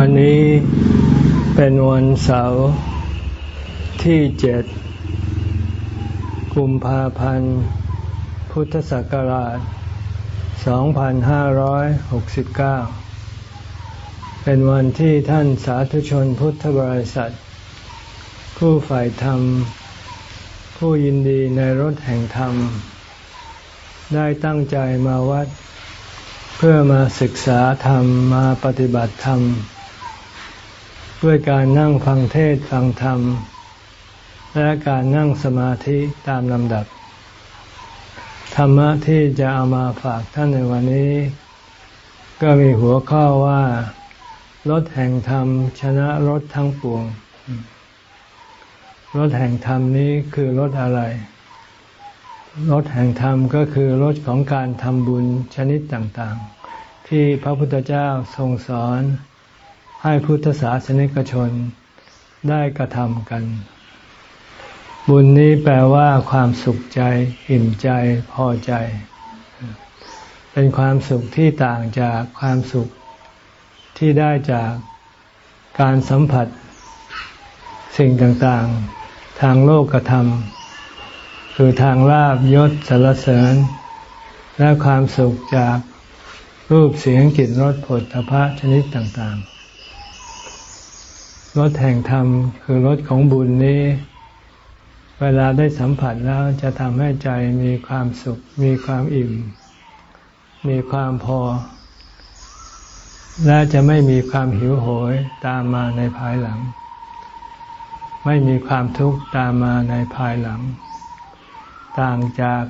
วันนี้เป็นวันเสาร์ที่เจ็ดกุมภาพันธ์ พุทธศักราช 2569 เป็นวันที่ท่านสาธุชนพุทธบริษัท ผู้ฝ่ายธรรม ผู้ยินดีในรถแห่งธรรม ได้ตั้งใจมาวัดเพื่อมาศึกษาธรรมมาปฏิบัติธรรม ด้วยการนั่งฟังเทศฟังธรรม และการนั่งสมาธิตามลำดับ ธรรมะที่จะเอามาฝากท่านในวันนี้ ก็มีหัวข้อว่ารถแห่งธรรม ชนะรถทั้งปวงรถแห่งธรรมนี้คือรถอะไร รถแห่งธรรมก็คือรถของการทำบุญชนิดต่างๆ ที่พระพุทธเจ้าทรงสอน ให้พุทธศาสนิกชนได้กระทำกัน บุญนี้แปลว่าความสุขใจ อิ่มใจพอใจ เป็นความสุขที่ต่างจากความสุขที่ได้จากการสัมผัสสิ่งต่างๆ ทางโลกกระทำคือทางลาบยศสารเสริญ และความสุขจากรูปเสียงกลิ่นรสผลทพะชนิดต่างๆ รสแห่งธรรม คือรสของบุญนี้ เวลาได้สัมผัสแล้วจะทำให้ใจมีความสุข มีความอิ่ม มีความพอ และจะไม่มีความหิวโหยตามมาในภายหลัง ไม่มีความทุกข์ตามมาในภายหลัง ต่างจาก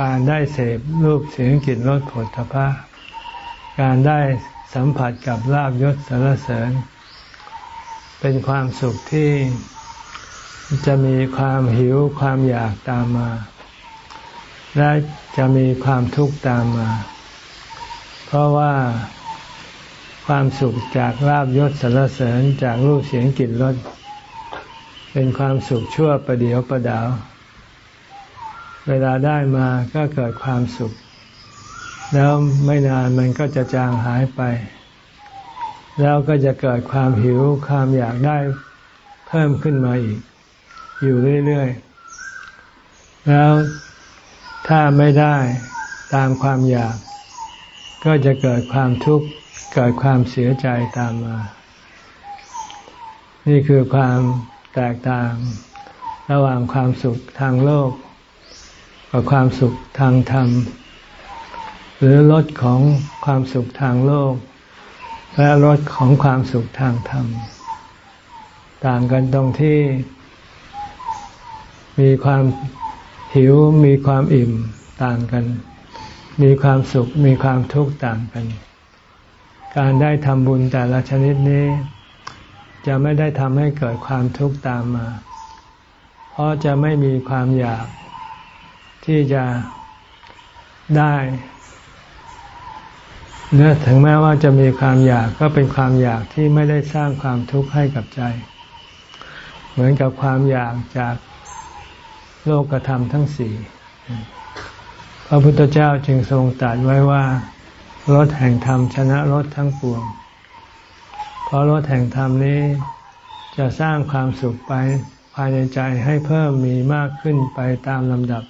การได้เสพรูปเสียงกลิ่นรสผลทพะการได้สัมผัสกับลาบยศสารเสริญ เป็นความสุขที่จะมีความหิวความอยากตามมา และจะมีความทุกข์ตามมา เพราะว่าความสุขจากลาบยศสรรเสริญจากรูปเสียงกลิ่นรสเป็นความสุขชั่วประเดียวประดาว เวลาได้มาก็เกิดความสุข แล้วไม่นานมันก็จะจางหายไป แล้วก็จะเกิดความหิวความอยากได้เพิ่มขึ้นมาอีก อยู่เรื่อยๆ แล้วถ้าไม่ได้ตามความอยาก ก็จะเกิดความทุกข์เกิดความเสียใจตามมา นี่คือความแตกต่างระหว่างความสุขทางโลก กับความสุขทางธรรม หรือลดของความสุขทางโลก และรสของความสุขทางธรรม ต่างกันตรงที่ มีความหิวมีความอิ่มต่างกัน มีความสุขมีความทุกข์ต่างกัน การได้ทำบุญแต่ละชนิดนี้ จะไม่ได้ทำให้เกิดความทุกข์ตามมา เพราะจะไม่มีความอยากที่จะได้ นื้อถึงแม้ว่าจะมีความอยากก็เป็นความอยากที่ไม่ได้สร้างความทุกข์ให้กับใจ เหมือนกับความอยากจากโลกธรรมทั้งสี่พระพุทธเจ้าจึงทรงตรัสไว้ว่ารถแห่งธรรมชนะรถทั้งปวง เพราะรถแห่งธรรมนี้จะสร้างความสุขไปภายในใจให้เพิ่มมีมากขึ้นไปตามลำดับ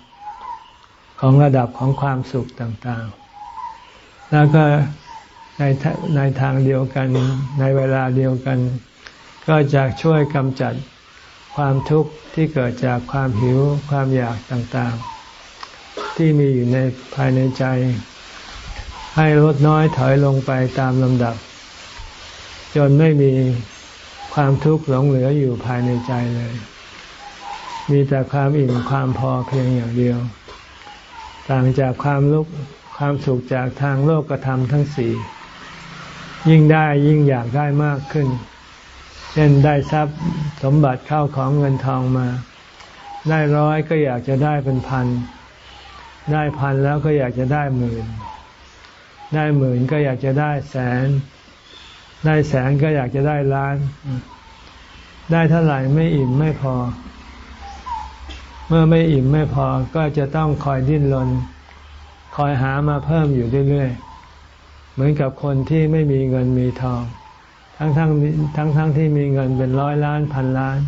ของระดับของความสุขต่างๆ แล้วก็ในในทางเดียวกัน ในเวลาเดียวกัน ก็จะช่วยกำจัดความทุกข์ที่เกิดจากความหิวความอยากต่างๆ ที่มีอยู่ในภายในใจ ให้ลดน้อยถอยลงไปตามลำดับ จนไม่มีความทุกข์หลงเหลืออยู่ภายในใจเลย มีแต่ความอิ่มความพอเพียงอย่างเดียว ต่างจากความลุก ความสุขจากทางโลกธรรมทั้งสี่ยิ่งได้ยิ่งอยากได้มากขึ้น เช่นได้ทรัพย์สมบัติเข้าของเงินทองมา ได้ร้อยก็อยากจะได้เป็นพัน ได้พันแล้วก็อยากจะได้หมื่น ได้หมื่นก็อยากจะได้แสน ได้แสนก็อยากจะได้ล้าน ได้เท่าไหร่ไม่อิ่มไม่พอ เมื่อไม่อิ่มไม่พอก็จะต้องคอยดิ้นรน คอยหามาเพิ่มอยู่เรื่อยๆ เหมือนกับคนที่ไม่มีเงินมีทอง ทั้งทั้งทั้งทั้งที่มีเงินเป็นร้อยล้านพันล้าน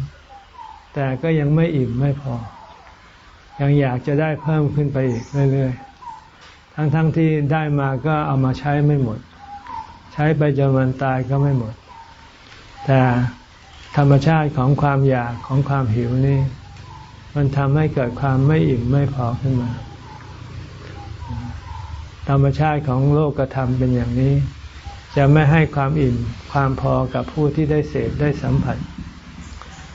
แต่ก็ยังไม่อิ่มไม่พอ ยังอยากจะได้เพิ่มขึ้นไปอีกเรื่อยๆ ทั้งทั้งที่ได้มาก็เอามาใช้ไม่หมด ใช้ไปจนวันตายก็ไม่หมด แต่ธรรมชาติของความอยากของความหิวนี่ มันทำให้เกิดความไม่อิ่มไม่พอขึ้นมา ธรรมชาติของโลกกระทำเป็นอย่างนี้ จะไม่ให้ความอิ่มความพอกับผู้ที่ได้เสพได้สัมผัส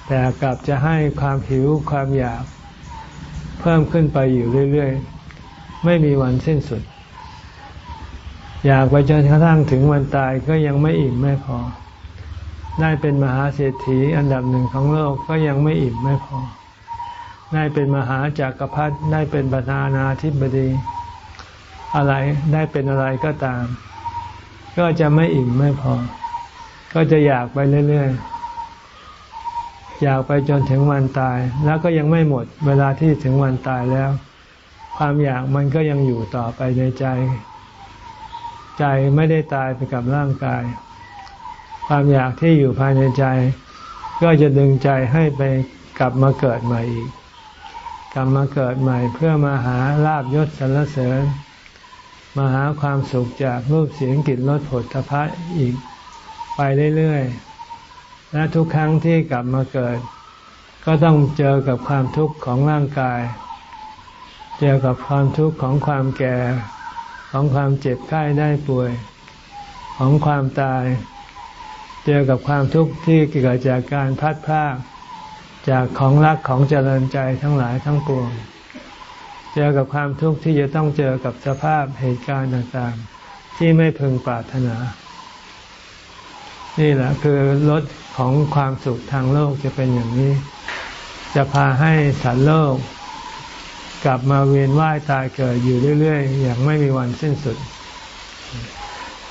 แต่กลับจะให้ความหิวความอยาก เพิ่มขึ้นไปอยู่เรื่อยๆ ไม่มีวันสิ้นสุด อยากไปจนกระทั่งถึงวันตายก็ยังไม่อิ่มไม่พอ ได้เป็นมหาเศรษฐีอันดับหนึ่งของโลกก็ยังไม่อิ่มไม่พอ ได้เป็นมหาจากักรพรรดิได้เป็นประธานาธิบดี อะไรได้เป็นอะไรก็ตาม ก็จะไม่อิ่มไม่พอ ก็จะอยากไปเรื่อยๆอยากไปจนถึงวันตาย แล้วก็ยังไม่หมด เวลาที่ถึงวันตายแล้ว ความอยากมันก็ยังอยู่ต่อไปในใจ ใจไม่ได้ตายไปกับร่างกาย ความอยากที่อยู่ภายในใจ ก็จะดึงใจให้ไปกลับมาเกิดใหม่อีกกลับมาเกิดใหม่เพื่อมาหาลาบยศสรรเสริญ มาหาความสุขจากรูปเสียงกลิ่นรสผลทพะอีกไปเรื่อยๆ และทุกครั้งที่กลับมาเกิด ก็ต้องเจอกับความทุกข์ของร่างกาย เจอกับความทุกข์ของความแก่ ของความเจ็บไข้ได้ป่วย ของความตาย เจอกับความทุกข์ที่เกิดจากการพัดพลากจากของรักของเจริญใจทั้งหลายทั้งปวง เจอกับความทุกข์ที่จะต้องเจอกับสภาพเหตุการณ์ต่างๆ ที่ไม่พึงปรารถนา นี่แหละคือรถของความสุขทางโลกจะเป็นอย่างนี้ จะพาให้สัตว์โลก กลับมาเวียนว่ายตายเกิดอยู่เรื่อยๆ อย่างไม่มีวันสิ้นสุด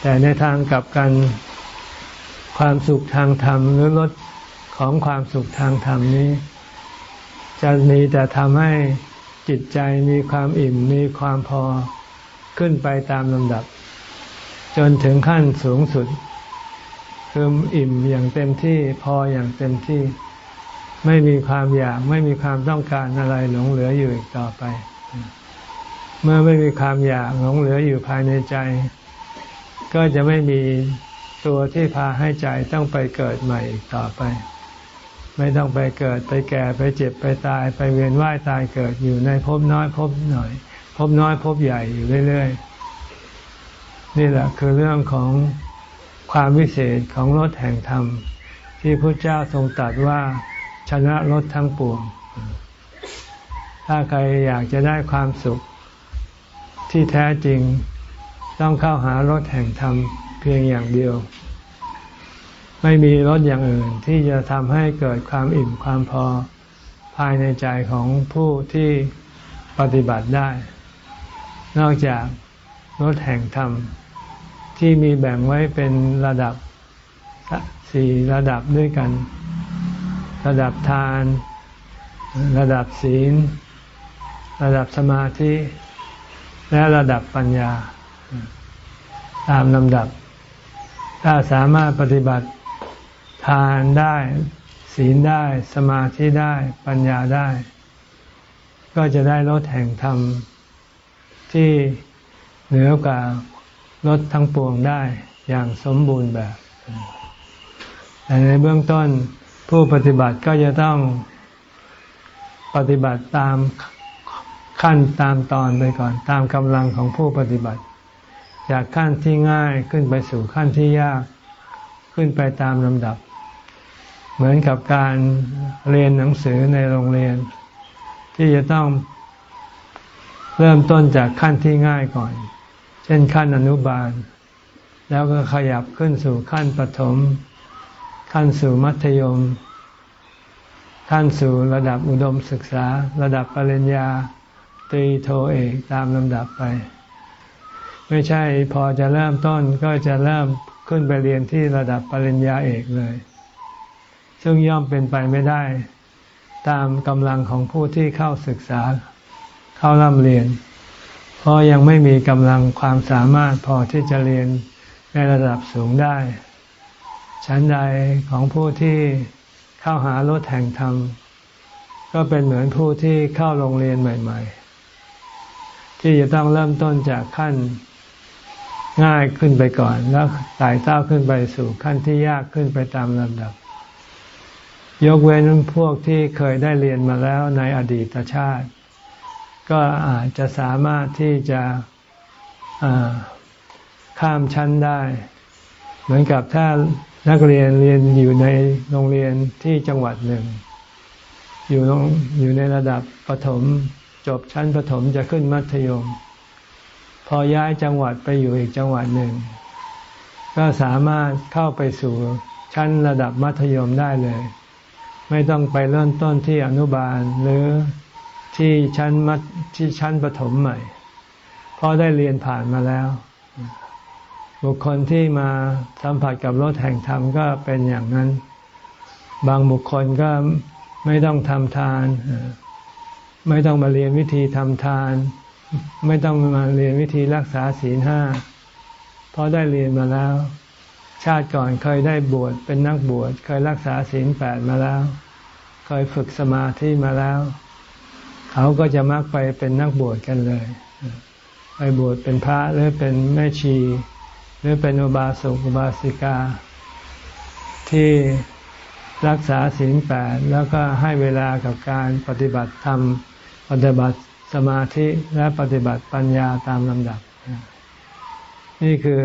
แต่ในทางกลับกันความสุขทางธรรมหรือลดของความสุขทางธรรมนี้ จะมีแต่ทำให้ จิตใจมีความอิ่มมีความพอขึ้นไปตามลำดับ จนถึงขั้นสูงสุด คืออิ่มอย่างเต็มที่พออย่างเต็มที่ ไม่มีความอยากไม่มีความต้องการอะไรหลงเหลืออยู่อีกต่อไป เมื่อไม่มีความอยากหลงเหลืออยู่ภายในใจ ก็จะไม่มีตัวที่พาให้ใจต้องไปเกิดใหม่อีกต่อไป ไม่ต้องไปเกิดไปแก่ไปเจ็บไปตายไปเวียนว่ายตายเกิดอยู่ในภพน้อยภพหน่อยภพน้อยภพใหญ่อยู่เรื่อยๆ นี่แหละคือเรื่องของความวิเศษของรถแห่งธรรม ที่พระเจ้าทรงตรัสว่าชนะรถทั้งปวง ถ้าใครอยากจะได้ความสุขที่แท้จริงต้องเข้าหารถแห่งธรรมเพียงอย่างเดียว ไม่มีรสอย่างอื่นที่จะทำให้เกิดความอิ่มความพอภายในใจของผู้ที่ปฏิบัติได้ นอกจากรสแห่งธรรม ที่มีแบ่งไว้เป็นระดับสี่ระดับด้วยกัน ระดับทาน ระดับศีล ระดับสมาธิ และระดับปัญญา ตามลำดับ ถ้าสามารถปฏิบัติ ทานได้ ศีลได้ สมาธิได้ ปัญญาได้ ก็จะได้ลดแห่งธรรม ที่เหนือกว่าลดทั้งปวงได้อย่างสมบูรณ์แบบแต่ในเบื้องต้นผู้ปฏิบัติก็จะต้องปฏิบัติตามขั้นตามตอนไปก่อน ตามกำลังของผู้ปฏิบัติ จากขั้นที่ง่ายขึ้นไปสู่ขั้นที่ยาก ขึ้นไปตามลำดับ เหมือนกับการเรียนหนังสือในโรงเรียน ที่จะต้องเริ่มต้นจากขั้นที่ง่ายก่อน เช่นขั้นอนุบาล แล้วก็ขยับขึ้นสู่ขั้นปฐมขั้นสู่มัธยม ขั้นสู่ระดับอุดมศึกษา ระดับปริญญาตรีโทเอกตามลำดับไป ไม่ใช่พอจะเริ่มต้นก็จะเริ่มขึ้นไปเรียนที่ระดับปริญญาเอกเลย ซึ่งย่อมเป็นไปไม่ได้ ตามกำลังของผู้ที่เข้าศึกษา เข้าร่ำเรียน เพราะยังไม่มีกำลังความสามารถพอที่จะเรียนในระดับสูงได้ชั้นใดของผู้ที่เข้าหารถแห่งธรรม ก็เป็นเหมือนผู้ที่เข้าโรงเรียนใหม่ ๆ ที่จะต้องเริ่มต้นจากขั้นง่ายขึ้นไปก่อน แล้วไต่เต้าขึ้นไปสู่ขั้นที่ยากขึ้นไปตามลำดับ ยกเว้นพวกที่เคยได้เรียนมาแล้วในอดีตชาติ ก็อาจจะสามารถที่จะข้ามชั้นได้ เหมือนกับถ้านักเรียนเรียนอยู่ในโรงเรียนที่จังหวัดหนึ่ง อยู่อยู่ในระดับประถมจบชั้นประถมจะขึ้นมัธยม พอย้ายจังหวัดไปอยู่อีกจังหวัดหนึ่ง ก็สามารถเข้าไปสู่ชั้นระดับมัธยมได้เลย ไม่ต้องไปเริ่มต้นที่อนุบาลหรือที่ชั้นมัธที่ชั้นประถมใหม่ เพราะได้เรียนผ่านมาแล้ว บุคคลที่มาสัมผัสกับรถแห่งธรรมก็เป็นอย่างนั้น บางบุคคลก็ไม่ต้องทำทาน ไม่ต้องมาเรียนวิธีทำทาน ไม่ต้องมาเรียนวิธีรักษาศีลห้าเพราะได้เรียนมาแล้ว ชาติก่อนเคยได้บวชเป็นนักบวชเคยรักษาศีลแปดมาแล้ว เคยฝึกสมาธิมาแล้ว เขาก็จะมักไปเป็นนักบวชกันเลย ไปบวชเป็นพระหรือเป็นแม่ชี หรือเป็นอุบาสกอุบาสิกา ที่รักษาศีลแปดแล้วก็ให้เวลากับการปฏิบัติธรรม ปฏิบัติสมาธิและปฏิบัติปัญญาตามลำดับ นี่คือ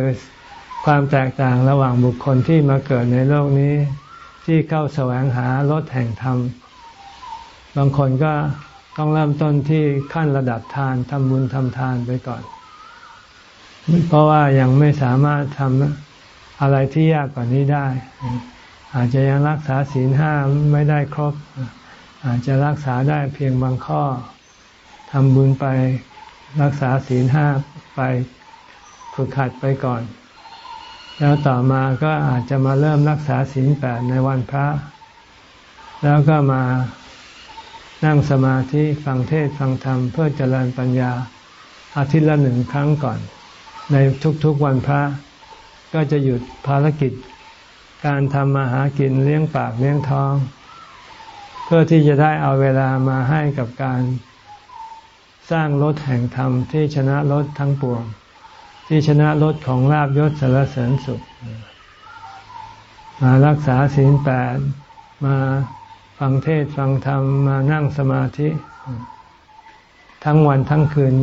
ความแตกต่างระหว่างบุคคลที่มาเกิดในโลกนี้ ที่เข้าแสวงหารถแห่งธรรม บางคนก็ต้องเริ่มต้นที่ขั้นระดับทานทำบุญทำทานไปก่อน เพราะว่ายังไม่สามารถทำอะไรที่ยากกว่านี้ได้ อาจจะยังรักษาศีลห้าไม่ได้ครบ อาจจะรักษาได้เพียงบางข้อทำบุญไปรักษาศีลห้าไปฝึกขัดไปก่อน แล้วต่อมาก็อาจจะมาเริ่มรักษาศีลแปดในวันพระ แล้วก็มานั่งสมาธิฟังเทศฟังธรรม เพื่อเจริญปัญญาอาทิตย์ละหนึ่งครั้งก่อน ในทุกๆวันพระ ก็จะหยุดภารกิจ การทำมาหากินเลี้ยงปากเลี้ยงท้อง เพื่อที่จะได้เอาเวลามาให้กับการสร้างรถแห่งธรรมที่ชนะรถทั้งปวง ที่ชนะรถของลาบยศสารเสริญสุข มารักษาศีลแปดมาฟังเทศฟังธรรมมานั่งสมาธิ ทั้งวันทั้งคืน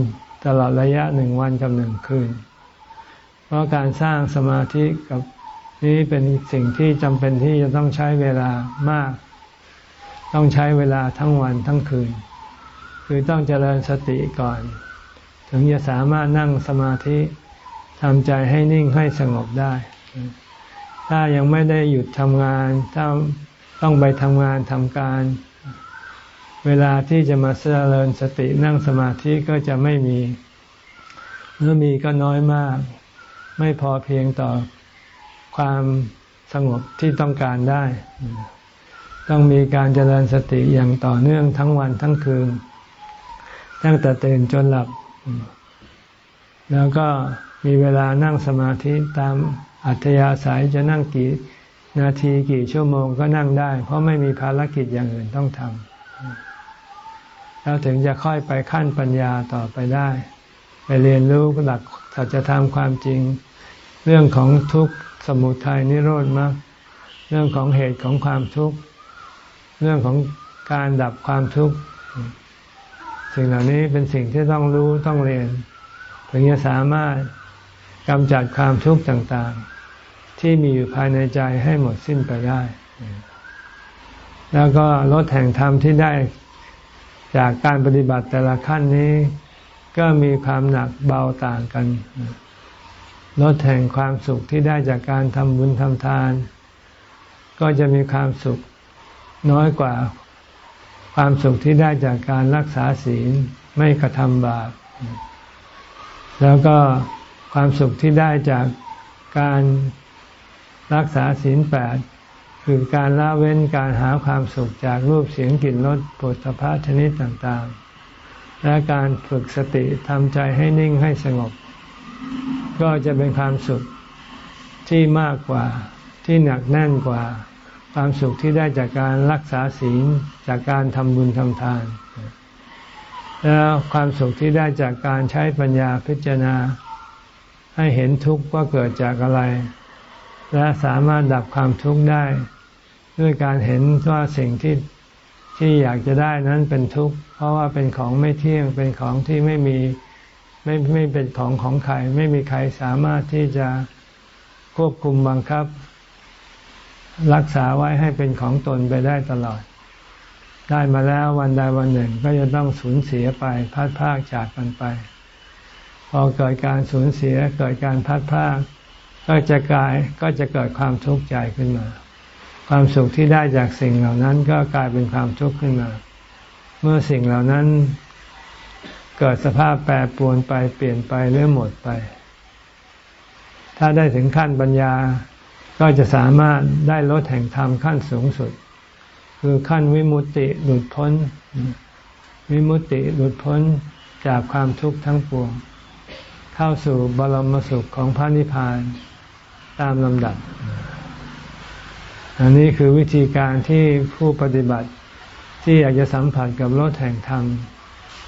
ตลอดระยะหนึ่งวันกับหนึ่งคืน เพราะการสร้างสมาธิกับนี้เป็นสิ่งที่จำเป็นที่จะต้องใช้เวลามาก ต้องใช้เวลาทั้งวันทั้งคืน คือต้องเจริญสติก่อน ถึงจะสามารถนั่งสมาธิ ทำใจให้นิ่งให้สงบได้ ถ้ายังไม่ได้หยุดทำงาน ถ้าต้องไปทำงานทำการ เวลาที่จะมาเจริญสตินั่งสมาธิก็จะไม่มีหรือมีก็น้อยมาก ไม่พอเพียงต่อความสงบที่ต้องการได้ ต้องมีการเจริญสติอย่างต่อเนื่องทั้งวันทั้งคืน ตั้งแต่ตื่นจนหลับ แล้วก็ มีเวลานั่งสมาธิตามอัธยาศัยจะนั่งกี่นาทีกี่ชั่วโมงก็นั่งได้ เพราะไม่มีภารกิจอย่างอื่นต้องทำแล้วถึงจะค่อยไปขั้นปัญญาต่อไปได้ ไปเรียนรู้หลักสัจธรรมความจริง เรื่องของทุกข์สมุทัยนิโรธมรรคเรื่องของเหตุของความทุกข์เรื่องของการดับความทุกข์สิ่งเหล่านี้เป็นสิ่งที่ต้องรู้ต้องเรียน ถึงจะสามารถ กำจัดความทุกข์ต่างๆ ที่มีอยู่ภายในใจให้หมดสิ้นไปได้ แล้วก็ลดแห่งธรรมที่ได้จากการปฏิบัติแต่ละขั้นนี้ ก็มีความหนักเบาต่างกันลดแห่งความสุขที่ได้จากการทำบุญทำทาน ก็จะมีความสุขน้อยกว่าความสุขที่ได้จากการรักษาศีลไม่กระทำบาปแล้วก็ ความสุขที่ได้จากการรักษาศีลแปดคือการละเว้นการหาความสุขจากรูปเสียงกลิ่นรสปุถะชนิดต่างๆ และการฝึกสติทำใจให้นิ่งให้สงบ ก็จะเป็นความสุขที่มากกว่าที่หนักแน่นกว่า ความสุขที่ได้จากการรักษาศีลจากการทำบุญทำทาน แล้วความสุขที่ได้จากการใช้ปัญญาพิจารณา ให้เห็นทุกข์ว่าเกิดจากอะไร และสามารถดับความทุกข์ได้ ด้วยการเห็นว่าสิ่งที่ที่อยากจะได้นั้นเป็นทุกข์ เพราะว่าเป็นของไม่เที่ยงเป็นของที่ไม่มีไม่ไม่เป็นของของใคร ไม่มีใครสามารถที่จะควบคุมบังคับ รักษาไว้ให้เป็นของตนไปได้ตลอด ได้มาแล้ววันใดวันหนึ่งก็จะต้องสูญเสียไปพัดพากจากกันไป พอเกิดการสูญเสียเกิดการพัดพากก็จะกลายก็จะเกิดความทุกข์ใจขึ้นมา ความสุขที่ได้จากสิ่งเหล่านั้นก็กลายเป็นความทุกข์ขึ้นมา เมื่อสิ่งเหล่านั้น เกิดสภาพแปรปรวนไปเปลี่ยนไปหรือหมดไป ถ้าได้ถึงขั้นปัญญาก็จะสามารถได้ลดแห่งธรรมขั้นสูงสุด คือขั้นวิมุตติหลุดพ้น วิมุตติหลุดพ้นจากความทุกข์ทั้งปวง เข้าสู่บรมสุขของพระนิพพานตามลำดับ อันนี้คือวิธีการที่ผู้ปฏิบัติที่อยากจะสัมผัสกับรถแห่งธรรม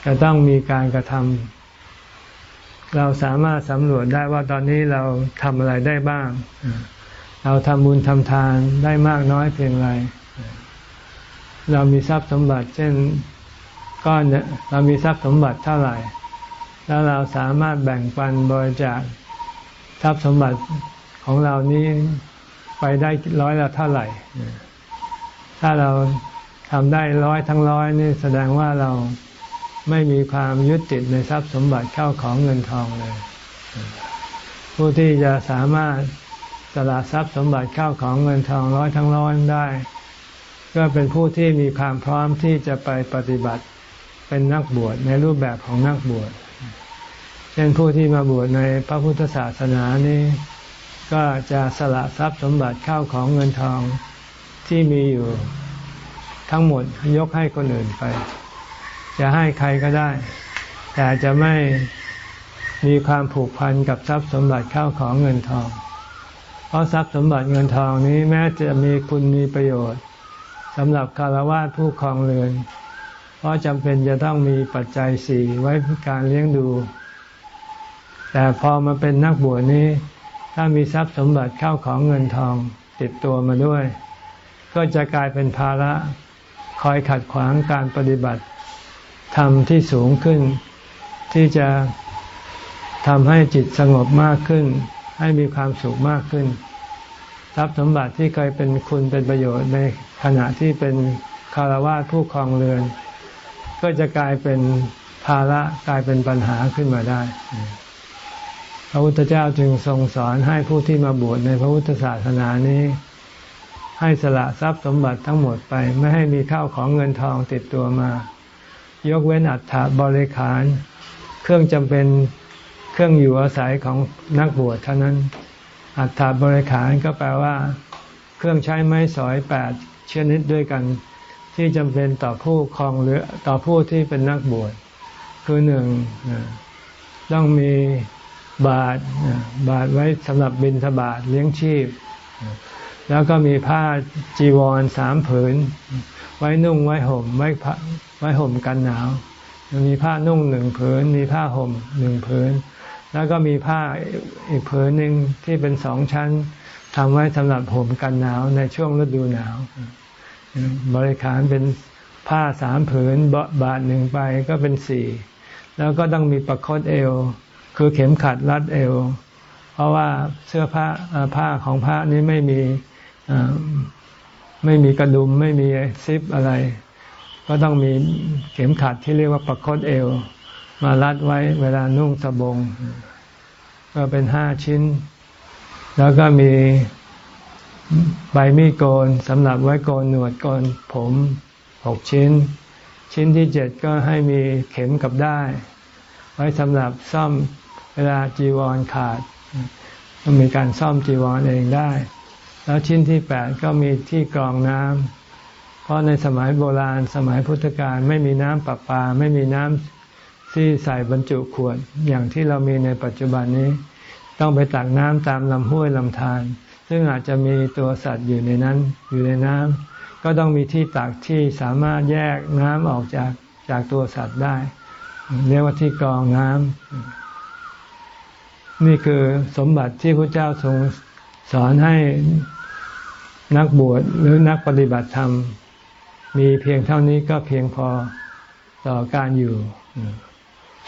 จะต้องมีการกระทำเราสามารถสำรวจได้ว่าตอนนี้เราทำอะไรได้บ้าง เราทำบุญทำทานได้มากน้อยเพียงไร เรามีทรัพย์สมบัติ เช่นก้อนเนี่ยเรามีทรัพย์สมบัติเท่าไหร่ แล้วเราสามารถแบ่งปันบริจาคทรัพย์สมบัติของเรานี้ไปได้ร้อยละเท่าไหร่ ถ้าเราทำได้ร้อยทั้งร้อยนี่แสดงว่าเราไม่มีความยึดติดในทรัพย์สมบัติเข้าของเงินทองเลย ผู้ที่จะสามารถสละทรัพย์สมบัติเข้าของเงินทองร้อยทั้งร้อยได้ ก็เป็นผู้ที่มีความพร้อมที่จะไปปฏิบัติเป็นนักบวชในรูปแบบของนักบวช เช่นผู้ที่มาบวชในพระพุทธศาสนานี้ ก็จะสละทรัพย์สมบัติเข้าของเงินทองที่มีอยู่ทั้งหมดยกให้คนอื่นไป จะให้ใครก็ได้ แต่จะไม่มีความผูกพันกับทรัพย์สมบัติเข้าของเงินทอง เพราะทรัพย์สมบัติเงินทองนี้แม้จะมีคุณมีประโยชน์สำหรับคารวะผู้ครองเรือน เพราะจำเป็นจะต้องมีปัจจัยสี่ไว้การเลี้ยงดู แต่พอมาเป็นนักบวชนี้ ถ้ามีทรัพย์สมบัติเข้าของเงินทองติดตัวมาด้วย ก็จะกลายเป็นภาระคอยขัดขวางการปฏิบัติธรรมที่สูงขึ้น ที่จะทำให้จิตสงบมากขึ้น ให้มีความสุขมากขึ้น ทรัพย์สมบัติที่เคยเป็นคุณเป็นประโยชน์ในขณะที่เป็นคารวะผู้ครองเรือน ก็จะกลายเป็นภาระกลายเป็นปัญหาขึ้นมาได้ ระพุทธเจ้าจึงทรงสอนให้ผู้ที่มาบวชในพระพุทธศาสนานี้ ให้สละทรัพย์สมบัติทั้งหมดไปไม่ให้มีข้าวของเงินทองติดตัวมา ยกเว้นอัฐบริขาร เครื่องจำเป็นเครื่องอยู่อาศัยของนักบวชเท่านั้น อัฐบริขารก็แปลว่า เครื่องใช้ไม้สอยแปดชนิดด้วยกัน ที่จำเป็นต่อผู้ครองหรือต่อผู้ที่เป็นนักบวชคือหนึ่งต้องมี บาทบาทไว้สำหรับบิณฑบาตเลี้ยงชีพ แล้วก็มีผ้าจีวรสามผืน ไว้นุ่งไว้ห่มไว้ไว้ห่มกันหนาว มีผ้านุ่งหนึ่งผืน มีผ้าห่มหนึ่งผืน แล้วก็มีผ้าอีกผืนหนึ่งที่เป็นสองชั้นทำไว้สำหรับห่มกันหนาวในช่วงฤดูหนาว บริขารเป็นผ้าสามผืนบาทหนึ่งไปก็เป็นสี่แล้วก็ต้องมีประคตเอว คือเข็มขัดรัดเอว เพราะว่าเสื้อผ้าผ้าของผ้านี้ไม่มีไม่มีกระดุมไม่มีซิปอะไร ก็ต้องมีเข็มขัดที่เรียกว่าประคตเอว มารัดไว้เวลานุ่งสบง ก็เป็นห้าชิ้น แล้วก็มีใบมีดโกนสำหรับไว้โกนหนวดโกนผมหกชิ้น ชิ้นที่เจ็ดก็ให้มีเข็มกับได้ ไว้สำหรับซ่อม เวลาจีวรขาดต้องมีการซ่อมจีวรเองได้ แล้วชิ้นที่แปดก็มีที่กรองน้ำเพราะในสมัยโบราณสมัยพุทธกาลไม่มีน้ำประปา ไม่มีน้ำที่ใส่บรรจุขวดอย่างที่เรามีในปัจจุบันนี้ ต้องไปตักน้ำตามลำห้วยลำธารซึ่งอาจจะมีตัวสัตว์อยู่ในนั้นอยู่ในน้ำก็ต้องมีที่ตักที่สามารถแยกน้ำออกจากจากตัวสัตว์ได้ เรียกว่าที่กรองน้ำ นี่คือสมบัติที่พระเจ้าทรงสอนให้นักบวชหรือนักปฏิบัติธรรม มีเพียงเท่านี้ก็เพียงพอต่อการอยู่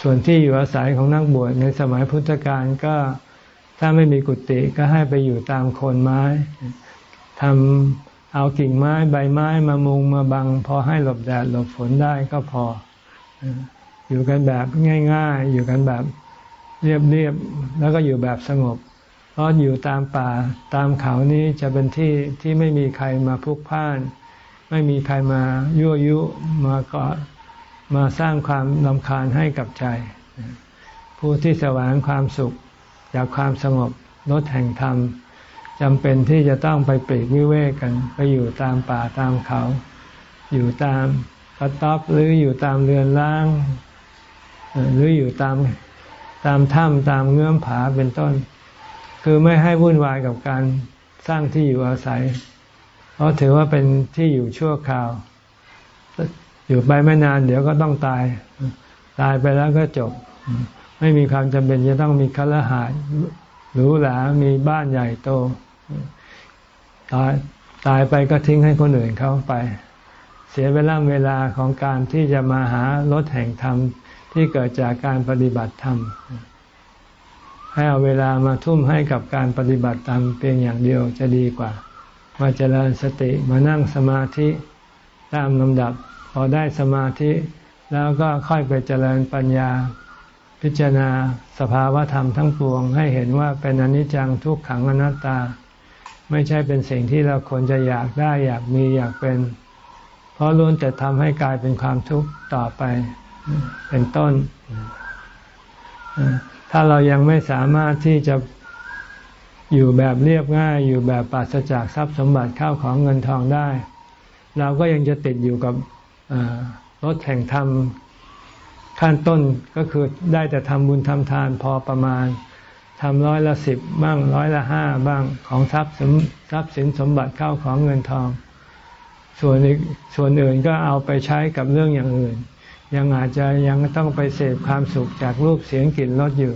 ส่วนที่อยู่อาศัยของนักบวชในสมัยพุทธกาลก็ถ้าไม่มีกุฏิก็ให้ไปอยู่ตามโคนไม้ทำเอากิ่งไม้ใบไม้มามุงมาบัง พอให้หลบแดดหลบฝนได้ก็พอ อยู่กันแบบง่าย ๆ อยู่กันแบบ เรียบๆแล้วก็อยู่แบบสงบ เพราะอยู่ตามป่าตามเขานี้จะเป็นที่ที่ไม่มีใครมาพุกพ่าน ไม่มีใครมายั่วยุมากาะมาสร้างความลำคาญให้กับใจ ผู้ที่แสวงความสุขจากความสงบลดแห่งธรรมจำเป็นที่จะต้องไปปลีกวิเวกกัน ไปอยู่ตามป่าตามเขา อยู่ตามกระต๊อบหรืออยู่ตามเรือนร่าง หรืออยู่ตาม ตามถ้ำตามเงื่อมผาเป็นต้น คือไม่ให้วุ่นวายกับการสร้างที่อยู่อาศัย เพราะถือว่าเป็นที่อยู่ชั่วคราว อยู่ไปไม่นานเดี๋ยวก็ต้องตาย ตายไปแล้วก็จบ ไม่มีความจำเป็นจะต้องมีคฤหาสน์หรูหรา มีบ้านใหญ่โต ตายตายไปก็ทิ้งให้คนอื่นเขาไป เสียเวลาเวลาของการที่จะมาหารถแห่งธรรม ที่เกิดจากการปฏิบัติธรรม ให้เอาเวลามาทุ่มให้กับการปฏิบัติธรรมเพียงอย่างเดียวจะดีกว่า มาเจริญสติมานั่งสมาธิตามลำดับพอได้สมาธิ แล้วก็ค่อยไปเจริญปัญญา พิจารณาสภาวะธรรมทั้งปวง ให้เห็นว่าเป็นอนิจจังทุกขังอนัตตา ไม่ใช่เป็นสิ่งที่เราควรจะอยากได้อยากมีอยากเป็น เพราะล้วนแต่ทำให้กลายเป็นความทุกข์ต่อไป เป็นต้น ถ้าเรายังไม่สามารถที่จะอยู่แบบเรียบง่าย อยู่แบบปราศจากทรัพย์สมบัติข้าวของเงินทองได้ เราก็ยังจะติดอยู่กับรถแห่งธรรมขั้นต้นก็คือได้แต่ทำบุญทำทานพอประมาณทำร้อยละสิบบ้างร้อยละห้าบ้างของทรัพย์ทรัพย์สินสมบัติเข้าของเงินทอง ส่วนอีกส่วนอื่นก็เอาไปใช้กับเรื่องอย่างอื่น ยังอาจจะยังต้องไปเสพความสุขจากรูปเสียงกลิ่นรสอยู่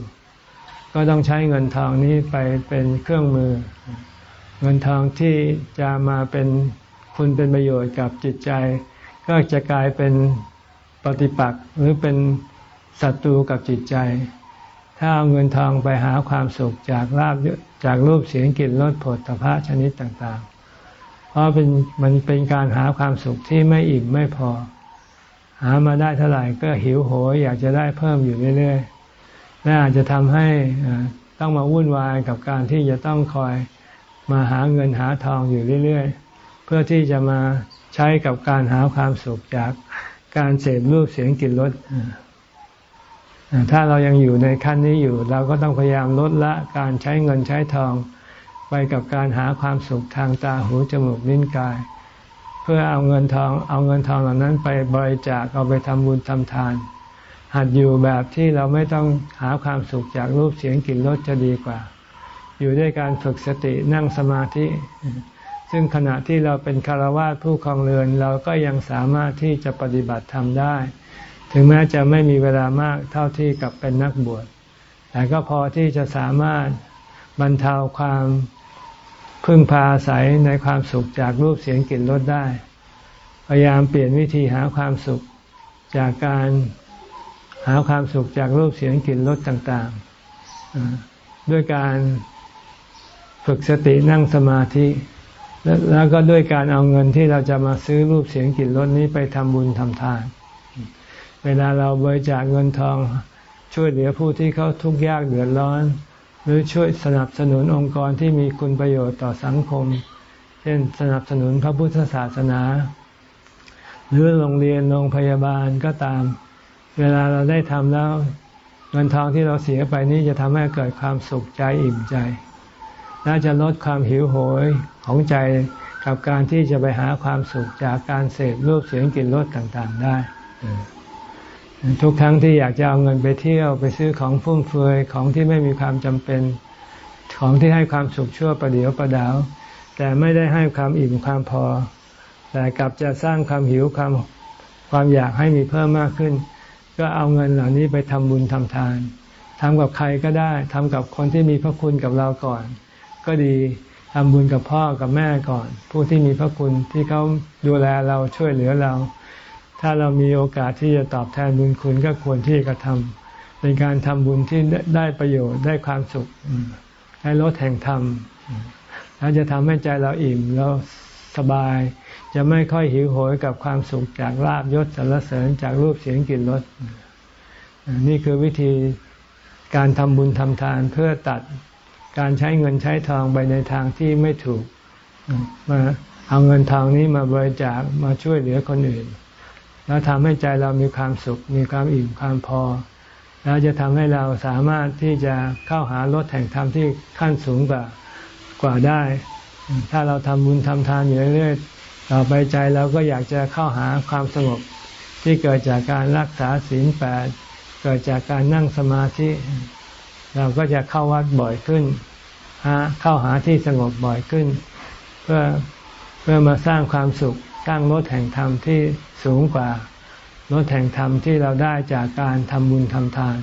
ก็ต้องใช้เงินทองนี้ไปเป็นเครื่องมือ เงินทองที่จะมาเป็นคุณเป็นประโยชน์กับจิตใจ ก็จะกลายเป็นปฏิปักษ์หรือเป็นศัตรูกับจิตใจ ถ้าเอาเงินทองไปหาความสุขจากลาบจากรูปเสียงกลิ่นรสผลตภะชนิดต่างๆ เพราะเป็นมันเป็นการหาความสุขที่ไม่อิ่มไม่พอ หามาได้เท่าไหร่ก็หิวโหยอยากจะได้เพิ่มอยู่เรื่อยๆและอาจจะทำให้ต้องมาวุ่นวายกับการที่จะต้องคอยมาหาเงินหาทองอยู่เรื่อยๆ เพื่อที่จะมาใช้กับการหาความสุขจากการเสพรูปเสียงกลิ่นรสถ้าเรายังอยู่ในขั้นนี้อยู่ เราก็ต้องพยายามลดละการใช้เงินใช้ทอง ไปกับการหาความสุขทางตาหูจมูกลิ้นกาย เพื่อเอาเงินทองเอาเงินทองเหล่านั้นไปบริจาคเอาไปทำบุญทำทาน หัดอยู่แบบที่เราไม่ต้องหาความสุขจากรูปเสียงกลิ่นรสจะดีกว่า อยู่ด้วยการฝึกสตินั่งสมาธิ ซึ่งขณะที่เราเป็นคารวะผู้ครองเรือนเราก็ยังสามารถที่จะปฏิบัติธรรมได้ ถึงแม้จะไม่มีเวลามากเท่าที่กับเป็นนักบวชแต่ก็พอที่จะสามารถบรรเทาความ พึ่งพาอาศัยในความสุขจากรูปเสียงกลิ่นรสได้ พยายามเปลี่ยนวิธีหาความสุขจากการหาความสุขจากรูปเสียงกลิ่นรสต่างๆ ด้วยการฝึกสตินั่งสมาธิ แล้วก็ด้วยการเอาเงินที่เราจะมาซื้อรูปเสียงกลิ่นรสนี้ไปทำบุญทำทาน เวลาเราบริจาคเงินทองช่วยเหลือผู้ที่เขาทุกข์ยากเดือดร้อน หรือช่วยสนับสนุนองค์กรที่มีคุณประโยชน์ต่อสังคม เช่นสนับสนุนพระพุทธศาสนา หรือโรงเรียนโรงพยาบาลก็ตาม เวลาเราได้ทำแล้วเงินทองที่เราเสียไปนี้จะทำให้เกิดความสุขใจอิ่มใจและจะลดความหิวโหยของใจกับการที่จะไปหาความสุขจากการเสพรูปเสียงกลิ่นรสต่างๆได้ ทุกครั้งที่อยากจะเอาเงินไปเที่ยวไปซื้อของฟุ่มเฟือยของที่ไม่มีความจำเป็นของที่ให้ความสุขชั่วประเดียวประดาว แต่ไม่ได้ให้ความอิ่มความพอ แต่กลับจะสร้างความหิวความความอยากให้มีเพิ่มมากขึ้น ก็เอาเงินเหล่านี้ไปทำบุญทำทานทำกับใครก็ได้ทำกับคนที่มีพระคุณกับเราก่อน ก็ดีทำบุญกับพ่อกับแม่ก่อน ผู้ที่มีพระคุณที่เขาดูแลเราช่วยเหลือเรา ถ้าเรามีโอกาสที่จะตอบแทนบุญคุณก็ควรที่จะทำเป็นการทำบุญที่ได้ประโยชน์ได้ความสุขได้ลดแห่งธรรมแล้วจะทำให้ใจเราอิ่มแล้วสบาย จะไม่ค่อยหิวโหยกับความสุขจากลาบยศสรรเสริญจากรูปเสียงกลิ่นรสนี่คือวิธีการทำบุญทำทานเพื่อตัดการใช้เงินใช้ทองไปในทางที่ไม่ถูกมาเอาเงินทองนี้มาบริจาคมาช่วยเหลือคนอื่น แล้วทำให้ใจเรามีความสุข มีความอิ่มความพอ แล้วจะทำให้เราสามารถที่จะเข้าหารถแห่งธรรมที่ขั้นสูงกว่ากว่าได้ ถ้าเราทำบุญทำทานอยู่เรื่อยๆต่อไปใจเราก็อยากจะเข้าหาความสงบที่เกิดจากการรักษาศีลแปดเกิดจากการนั่งสมาธิ เราก็จะเข้าวัดบ่อยขึ้นหาเข้าหาที่สงบบ่อยขึ้น เพื่อเพื่อมาสร้างความสุข สร้างรถแห่งธรรมที่สูงกว่ารถแห่งธรรมที่เราได้จากการทำบุญทำทาน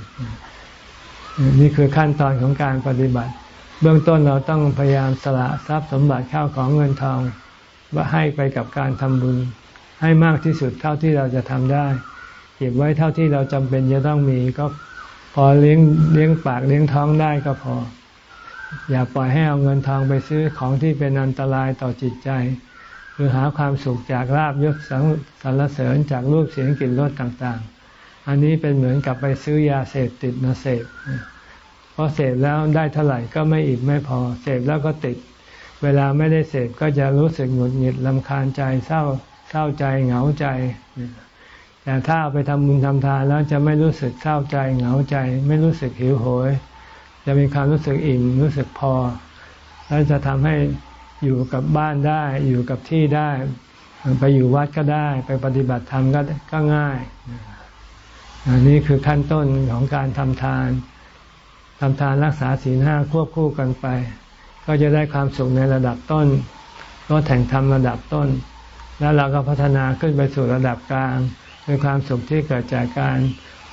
นี่คือขั้นตอนของการปฏิบัติ เบื้องต้นเราต้องพยายามสละทรัพย์สมบัติเข้าของเงินทองว่าให้ไปกับการทำบุญ ให้มากที่สุดเท่าที่เราจะทำได้ เก็บไว้เท่าที่เราจำเป็นจะต้องมีก็พอเลี้ยงเลี้ยงปากเลี้ยงท้องได้ก็พอ อย่าปล่อยให้เอาเงินทองไปซื้อของที่เป็นอันตรายต่อจิตใจ คือหาความสุขจากลาบยศสรรเสริญจากรูปเสียงกลิ่นรสต่างๆ อันนี้เป็นเหมือนกับไปซื้อยาเสพติดมาเสพเพราะเสพแล้วได้เท่าไหร่ก็ไม่อิ่มไม่พอ เสพแล้วก็ติด เวลาไม่ได้เสพก็จะรู้สึกหงุดหงิดลำคาญใจเศร้าเศร้าใจเหงาใจ แต่ถ้าเอาไปทำบุญทำทานแล้วจะไม่รู้สึกเศร้าใจเหงาใจ ไม่รู้สึกหิวโหย จะมีความรู้สึกอิ่มรู้สึกพอ แล้วจะทำให้ อยู่กับบ้านได้ อยู่กับที่ได้ ไปอยู่วัดก็ได้ ไปปฏิบัติธรรมก็ก็ง่ายอันนี้คือขั้นต้นของการทำทานทำทานรักษาศีลห้าควบคู่กันไป ก็จะได้ความสุขในระดับต้นลดแห่งธรรมระดับต้น แล้วเราก็พัฒนาขึ้นไปสู่ระดับกลางคือความสุขที่เกิดจากการ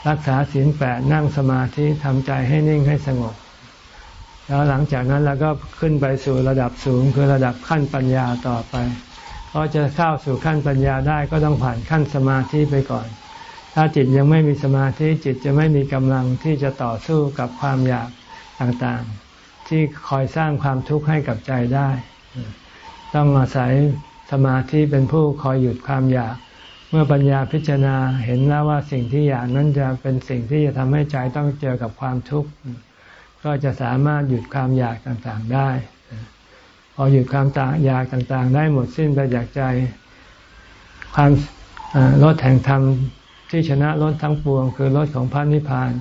รักษาศีลแปดนั่งสมาธิทำใจให้นิ่งให้สงบ แล้วหลังจากนั้นเราก็ขึ้นไปสู่ระดับสูงคือระดับขั้นปัญญาต่อไปเพราะจะเข้าสู่ขั้นปัญญาได้ก็ต้องผ่านขั้นสมาธิไปก่อน ถ้าจิตยังไม่มีสมาธิจิตจะไม่มีกำลังที่จะต่อสู้กับความอยากต่างๆ ที่คอยสร้างความทุกข์ให้กับใจได้ ต้องอาศัยสมาธิเป็นผู้คอยหยุดความอยาก เมื่อปัญญาพิจารณาเห็นแล้วว่าสิ่งที่อยากนั้นจะเป็นสิ่งที่จะทำให้ใจต้องเจอกับความทุกข์ ก็จะสามารถหยุดความอยากต่างๆได้ พอหยุดความต่างอยากต่างๆ ได้หมดสิ้นไปจากใจ ความรถแห่งธรรมที่ชนะรถทั้งปวง คือรถของพระนิพพาน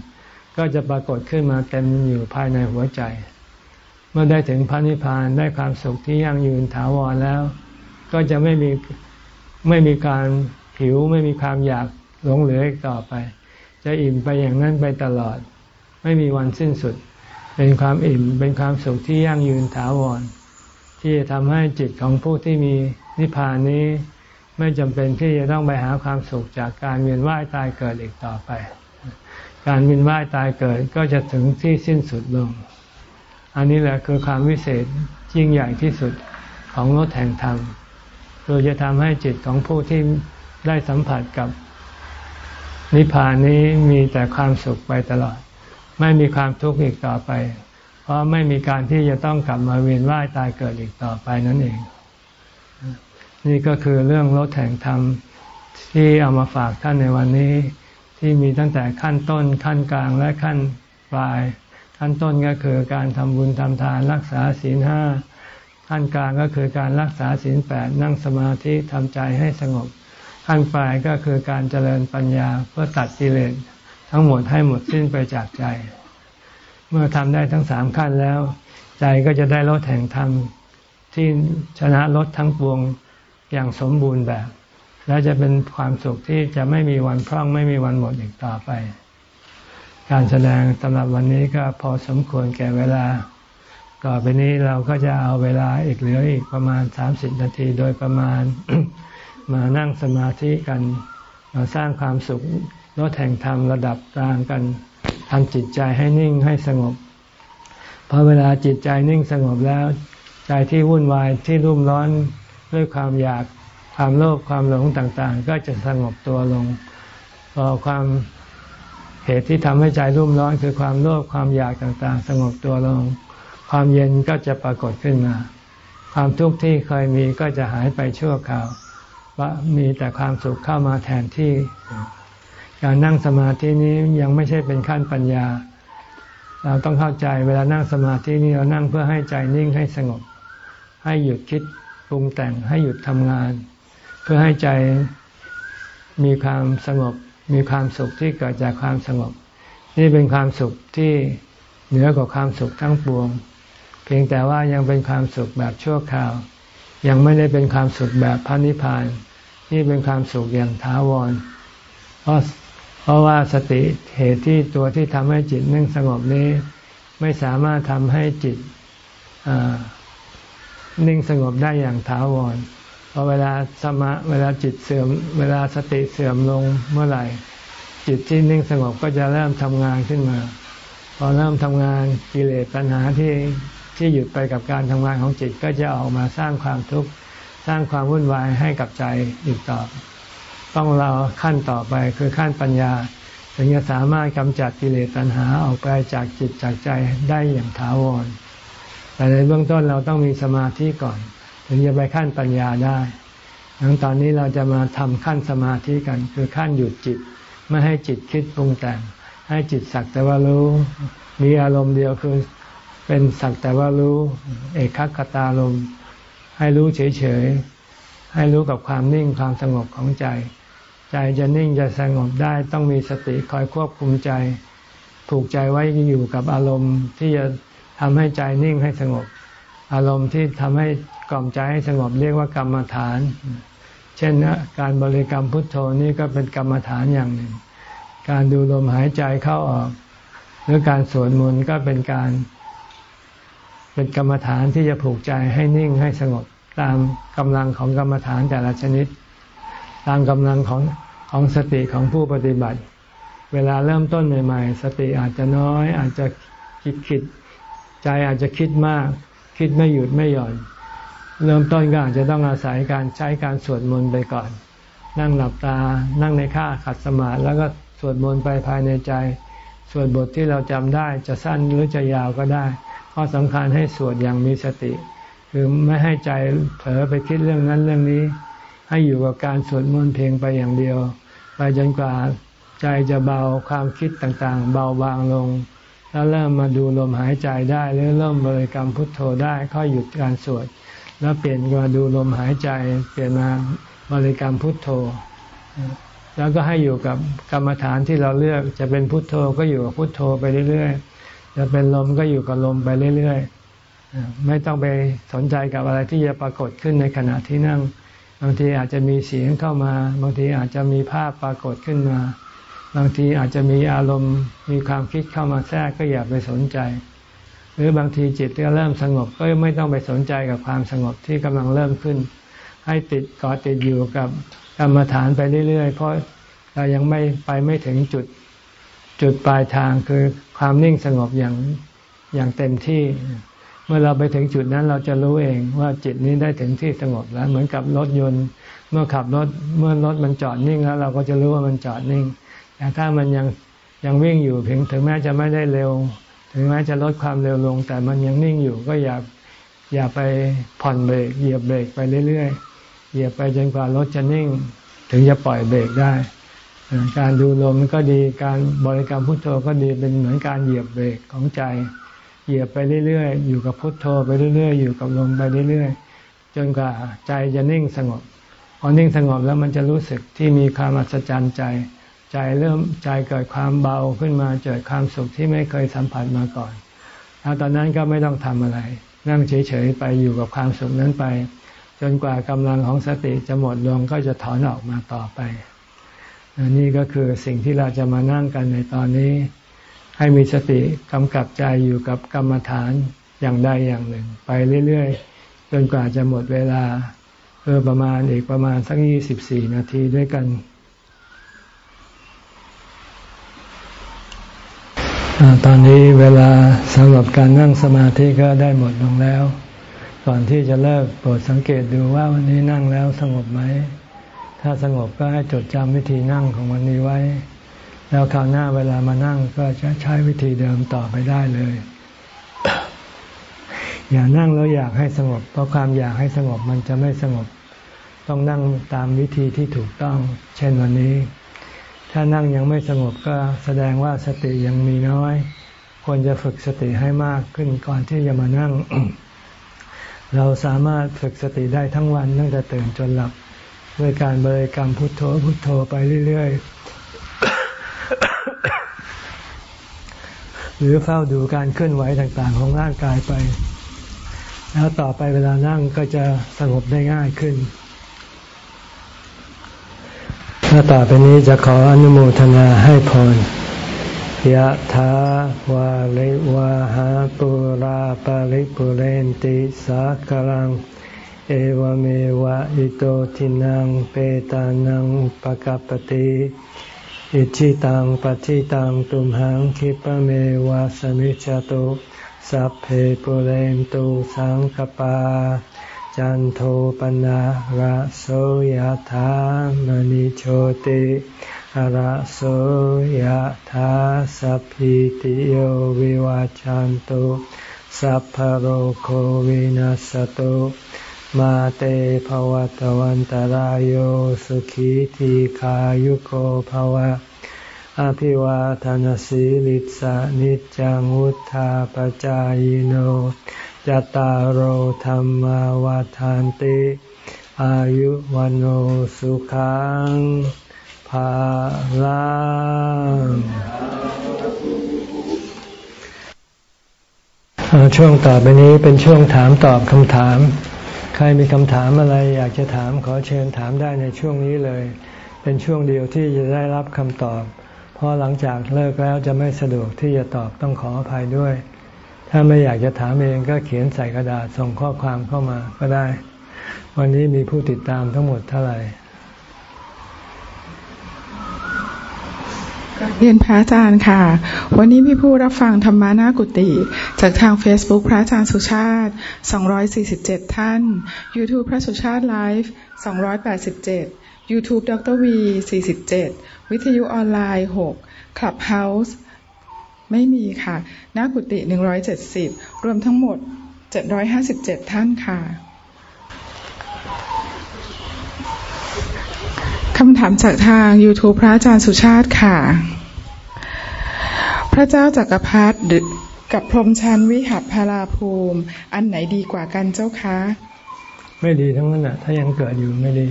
ก็จะปรากฏขึ้นมาเต็มอยู่ภายในหัวใจ เมื่อได้ถึงพระนิพพานได้ความสุขที่ยั่งยืนถาวรแล้ว ก็จะไม่มีไม่มีการหิวไม่มีความอยากหลงเหลืออีกต่อไป จะอิ่มไปอย่างนั้นไปตลอด ไม่มีวันสิ้นสุด เป็นความอิ่ม เป็นความสุขที่ยั่งยืนถาวร ที่จะทำให้จิตของผู้ที่มีนิพพานนี้ ไม่จำเป็นที่จะต้องไปหาความสุขจากการเวียนว่ายตายเกิดอีกต่อไป การเวียนว่ายตายเกิดก็จะถึงที่สิ้นสุดลง อันนี้แหละคือความวิเศษยิ่งใหญ่ที่สุดของรถแห่งธรรมคือจะทำให้จิตของผู้ที่ได้สัมผัสกับนิพพานนี้มีแต่ความสุขไปตลอด ไม่มีความทุกข์อีกต่อไป เพราะไม่มีการที่จะต้องกลับมาเวียนว่ายตายเกิดอีกต่อไปนั่นเอง นี่ก็คือเรื่องรถแห่งธรรมที่เอามาฝากท่านในวันนี้ ที่มีตั้งแต่ขั้นต้นขั้นกลางและขั้นปลาย ขั้นต้นก็คือการทำบุญทำทานรักษาศีลห้าขั้นกลางก็คือการรักษาศีลแปดนั่งสมาธิทำใจให้สงบขั้นปลายก็คือการเจริญปัญญาเพื่อตัดกิเลส ทั้งหมดให้หมดสิ้นไปจากใจ เมื่อทำได้ทั้งสามขั้นแล้ว ใจก็จะได้ลดแห่งธรรมที่ชนะลดทั้งปวงอย่างสมบูรณ์แบบ และจะเป็นความสุขที่จะไม่มีวันพร่องไม่มีวันหมดอีกต่อไป การแสดงสำหรับวันนี้ก็พอสมควรแก่เวลา ต่อไปนี้เราก็จะเอาเวลาอีกเหลืออีกประมาณสามสิบนาทีโดยประมาณ มานั่งสมาธิกันมาสร้างความสุข ลดแห่งธรรมระดับกลางกันทำจิตใจให้นิ่งให้สงบพอเวลาจิตใจนิ่งสงบแล้ว ใจที่วุ่นวายที่รุ่มร้อนด้วยความอยากความโลภความหลงต่างๆ ก็จะสงบตัวลง พอความเหตุที่ทำให้ใจรุ่มร้อนคือความโลภความอยากต่างๆ สงบตัวลง ความเย็นก็จะปรากฏขึ้นมา ความทุกข์ที่เคยมีก็จะหายไปชั่วคราวว่ามีแต่ความสุขเข้ามาแทนที่ การนั่งสมาธินี้ยังไม่ใช่เป็นขั้นปัญญา เราต้องเข้าใจเวลานั่งสมาธินี้เรานั่งเพื่อให้ใจนิ่งให้สงบ ให้หยุดคิดปรุงแต่งให้หยุดทำงาน เพื่อให้ใจมีความสงบ มีความสุขที่เกิดจากความสงบ นี่เป็นความสุขที่เหนือกว่าความสุขทั้งปวง เพียงแต่ว่ายังเป็นความสุขแบบชั่วคราว ยังไม่ได้เป็นความสุขแบบพระนิพพาน นี่เป็นความสุขอย่างถาวร เพราะ เพราะว่าสติเหตุที่ตัวที่ทำให้จิตนิ่งสงบนี้ ไม่สามารถทำให้จิตนิ่งสงบได้อย่างถาวรพอเวลาสมาเวลาจิตเสื่อม เวลาสติเสื่อมลงเมื่อไหร่ จิตที่นิ่งสงบก็จะเริ่มทำงานขึ้นมา พอเริ่มทำงานกิเลสปัญหาที่ที่หยุดไปกับการทำงานของจิตก็จะออกมาสร้างความทุกข์สร้างความวุ่นวายให้กับใจอีกต่อ ต้องเราขั้นต่อไปคือขั้นปัญญา ถึงจะสามารถกำจัดกิเลสตัณหาออกไปจากจิตจากใจได้อย่างถาวร แต่ในเบื้องต้นเราต้องมีสมาธิก่อน ถึงจะไปขั้นปัญญาได้ดังตอนนี้เราจะมาทำขั้นสมาธิกัน คือขั้นหยุดจิต ไม่ให้จิตคิดปรุงแต่ง ให้จิตสักแต่ว่ารู้มีอารมณ์เดียวคือเป็นสักแต่ว่ารู้เอกคตาลมให้รู้เฉยๆ ให้รู้กับความนิ่งความสงบของใจ ใจจะนิ่งจะสงบได้ต้องมีสติคอยควบคุมใจ ผูกใจไว้อยู่กับอารมณ์ที่จะทำให้ใจนิ่งให้สงบ อารมณ์ที่ทำให้กล่อมใจให้สงบเรียกว่ากรรมฐาน เช่นการบริกรรมพุทโธนี่ก็เป็นกรรมฐานอย่างหนึ่ง การดูลมหายใจเข้าออก หรือการสวดมนต์ก็เป็นการ เป็นกรรมฐานที่จะผูกใจให้นิ่งให้สงบตามกำลังของกรรมฐานแต่ละชนิด ตามกำลังของ ของสติของผู้ปฏิบัติ เวลาเริ่มต้นใหม่ ๆ สติอาจจะน้อย อาจจะคิดคิดใจอาจจะคิดมาก คิดไม่หยุดไม่หย่อน เริ่มต้นก็อาจจะต้องอาศัยการใช้การสวดมนต์ไปก่อน นั่งหลับตา นั่งในค่าขัดสมาธิแล้วก็สวดมนต์ไปภายในใจ สวดบทที่เราจำได้จะสั้นหรือจะยาวก็ได้ ข้อสำคัญให้สวดอย่างมีสติ คือไม่ให้ใจเผลอไปคิดเรื่องนั้นเรื่องนี้ ให้อยู่กับการสวดมนต์เพียงไปอย่างเดียว ไปจนกว่าใจจะเบาความคิดต่างๆ เบาบางลง แล้วเริ่มมาดูลมหายใจได้หรือเริ่มบริกรรมพุทโธได้ค่อยหยุดการสวดแล้วเปลี่ยนมาดูลมหายใจ เปลี่ยนมาบริกรรมพุทโธ แล้วก็ให้อยู่กับกรรมฐานที่เราเลือกจะเป็นพุทโธก็อยู่กับพุทโธไปเรื่อยๆจะเป็นลมก็อยู่กับลมไปเรื่อยๆไม่ต้องไปสนใจกับอะไรที่จะปรากฏขึ้นในขณะที่นั่ง บางทีอาจจะมีเสียงเข้ามา บางทีอาจจะมีภาพปรากฏขึ้นมา บางทีอาจจะมีอารมณ์มีความคิดเข้ามาแทรกก็อย่าไปสนใจ หรือบางทีจิตก็เริ่มสงบก็ไม่ต้องไปสนใจกับความสงบที่กำลังเริ่มขึ้น ให้ติดก่อติดอยู่กับกรรมฐานไปเรื่อยๆ เพราะเรายังไม่ไปไม่ถึงจุดจุดปลายทางคือความนิ่งสงบอย่างอย่างเต็มที่ เมื่อเราไปถึงจุดนั้นเราจะรู้เองว่าจิตนี้ได้ถึงที่สงบแล้ว เหมือนกับรถยนต์ เมื่อขับรถเมื่อรถมันจอดนิ่งแล้ว เราก็จะรู้ว่ามันจอดนิ่ง แต่ถ้ามันยังยังวิ่งอยู่เพียงถึงแม้จะไม่ได้เร็ว ถึงแม้จะลดความเร็วลง แต่มันยังนิ่งอยู่ก็อย่าอย่าไปผ่อนเบรกเหยียบเบรกไปเรื่อยๆเหยียบไปจนกว่ารถจะนิ่ง ถึงจะปล่อยเบรกได้ การดูลมก็ดีการบริกรรมพุทโธก็ดีเป็นเหมือนการเหยียบเบรกของใจ เหยียบไปเรื่อยๆ อยู่กับพุทโธไปเรื่อยๆ อยู่กับลมไปเรื่อยๆ จนกว่าใจจะนิ่งสงบ พอนิ่งสงบแล้วมันจะรู้สึกที่มีความอัศจรรย์ใจ ใจเริ่มใจเกิดความเบาขึ้นมา เกิดความสุขที่ไม่เคยสัมผัสมาก่อนแล้วตอนนั้นก็ไม่ต้องทำอะไร นั่งเฉยๆ ไปอยู่กับความสุขนั้นไป จนกว่ากำลังของสติจะหมดลงก็จะถอนออกมาต่อไปนี่ก็คือสิ่งที่เราจะมานั่งกันในตอนนี้ ให้มีสติกำกับใจอยู่กับกรรมฐานอย่างใดอย่างหนึ่ง ไปเรื่อยๆ จนกว่าจะหมดเวลาเพื่อประมาณอีกประมาณสักยี่สิบสี่นาทีด้วยกันตอนนี้เวลาสำหรับการนั่งสมาธิก็ได้หมดลงแล้ว ก่อนที่จะเลิกโปรดสังเกตดูว่าวันนี้นั่งแล้วสงบไหม ถ้าสงบก็ให้จดจำวิธีนั่งของวันนี้ไว้ แล้วคราวหน้าเวลามานั่งก็จะใช้วิธีเดิมต่อไปได้เลย อย่านั่งแล้วอยากให้สงบ เพราะความอยากให้สงบมันจะไม่สงบ ต้องนั่งตามวิธีที่ถูกต้อง เช่นวันนี้ ถ้านั่งยังไม่สงบก็แสดงว่าสติยังมีน้อย ควรจะฝึกสติให้มากขึ้นก่อนที่จะมานั่ง เราสามารถฝึกสติได้ทั้งวันตั้งแต่ตื่นจนหลับด้วยการบริกรรมพุทโธพุทโธไปเรื่อยๆ หรือเฝ้าดูการเคลื่อนไหวต่างๆ ของร่างกายไป แล้วต่อไปเวลานั่งก็จะสงบได้ง่ายขึ้นถ้าต่อไปนี้จะขออนุโมทนาให้พรยะถาวาลิวาหาปุราปาริปุเรนติสากลัง เอวเมวะอิโตทินังเปตานังปะกปติ อิชิตังปฏิตังตุมหังคิปะเมวะสมิจจตุสัพเพปุเรนตุสังกปา จันโทปนะระโสยธามณิโชติระโสยธาสัพพิติโยวิวาจันตุสัพพโรโควินัสตุ มาเตภวตวันตารโยสุขีทีขายุโกภวะ อภิวาทานสีลิสานิจังวุธาปจายโนจตารโหธรรมวาทานติ อายุวันโอสุขังภาลังช่วงต่อไปนี้เป็นช่วงถามตอบคำถาม ใครมีคำถามอะไรอยากจะถามขอเชิญถามได้ในช่วงนี้เลย เป็นช่วงเดียวที่จะได้รับคำตอบ เพราะหลังจากเลิกแล้วจะไม่สะดวกที่จะตอบต้องขออภัยด้วย ถ้าไม่อยากจะถามเองก็เขียนใส่กระดาษส่งข้อความเข้ามาก็ได้ วันนี้มีผู้ติดตามทั้งหมดเท่าไหร่ เรียนพระอาจารย์ค่ะ วันนี้มีผู้รับฟังธรรมานากุติ จากทาง Facebook พระอาจารย์สุชาติ 247 ท่าน YouTube พระสุชาติไลฟ์ 287 YouTube ดรวี 47 วิทยุออนไลน์ 6 Clubhouse ไม่มีค่ะ นากุฏิหนึ่งร้อยเจ็ดสิบรวมทั้งหมดเจ็ดร้อยห้าสิบเจ็ดท่านค่ะ คำถามจากทาง YouTube พระอาจารย์สุชาติค่ะ พระเจ้าจากักรพรรดิกับพรหมชันวิหัพาราภูมิ อันไหนดีกว่ากันเจ้าคะ ไม่ดีทั้งนั้นนะถ้ายังเกิดอยู่ไม่ดี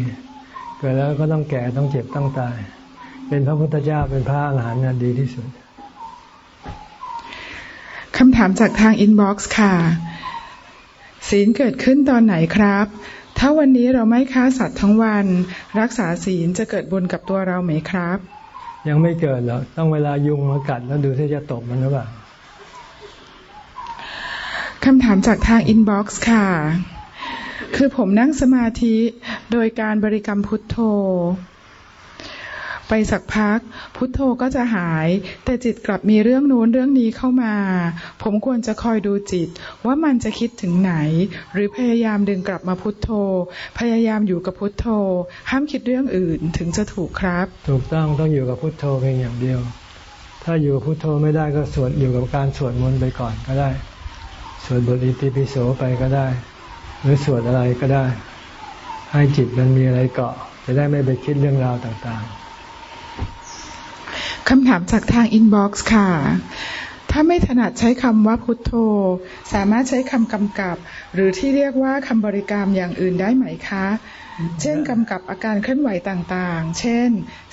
เกิดแล้วก็ต้องแก่ต้องเจ็บต้องตาย เป็นพระพุทธเจ้าเป็นพระอรหันต์ดีที่สุดคำถามจากทาง inbox ค่ะ ศีลเกิดขึ้นตอนไหนครับ ถ้าวันนี้เราไม่ฆ่าสัตว์ทั้งวัน รักษาศีลจะเกิดบุญกับตัวเราไหมครับ ยังไม่เกิดหรอกต้องเวลายุงมากัดแล้วดูซิจะตบมันหรือเปล่าคำถามจากทาง inbox ค่ะ คือผมนั่งสมาธิโดยการบริกรรมพุทโธ ไปสักพัก พุทโธก็จะหาย แต่จิตกลับมีเรื่องนู้นเรื่องนี้เข้ามา ผมควรจะคอยดูจิต ว่ามันจะคิดถึงไหน หรือพยายามดึงกลับมาพุทโธ พยายามอยู่กับพุทโธ ห้ามคิดเรื่องอื่นถึงจะถูกครับ ถูกต้องต้องอยู่กับพุทโธเพียงอย่างเดียว ถ้าอยู่พุทโธไม่ได้ก็สวดอยู่กับการสวดมนต์ไปก่อนก็ได้สวดบทอิติปิโสไปก็ได้ หรือสวดอะไรก็ได้ ให้จิตมันมีอะไรเกาะ จะได้ไม่ไปคิดเรื่องราวต่างๆ คำถามจากทาง inbox ค่ะ ถ้าไม่ถนัดใช้คำว่าพุทโธ สามารถใช้คำกำกับ หรือที่เรียกว่าคำบริกรรมอย่างอื่นได้ไหมคะ เช่นกำกับอาการเคลื่อนไหวต่างๆ เช่น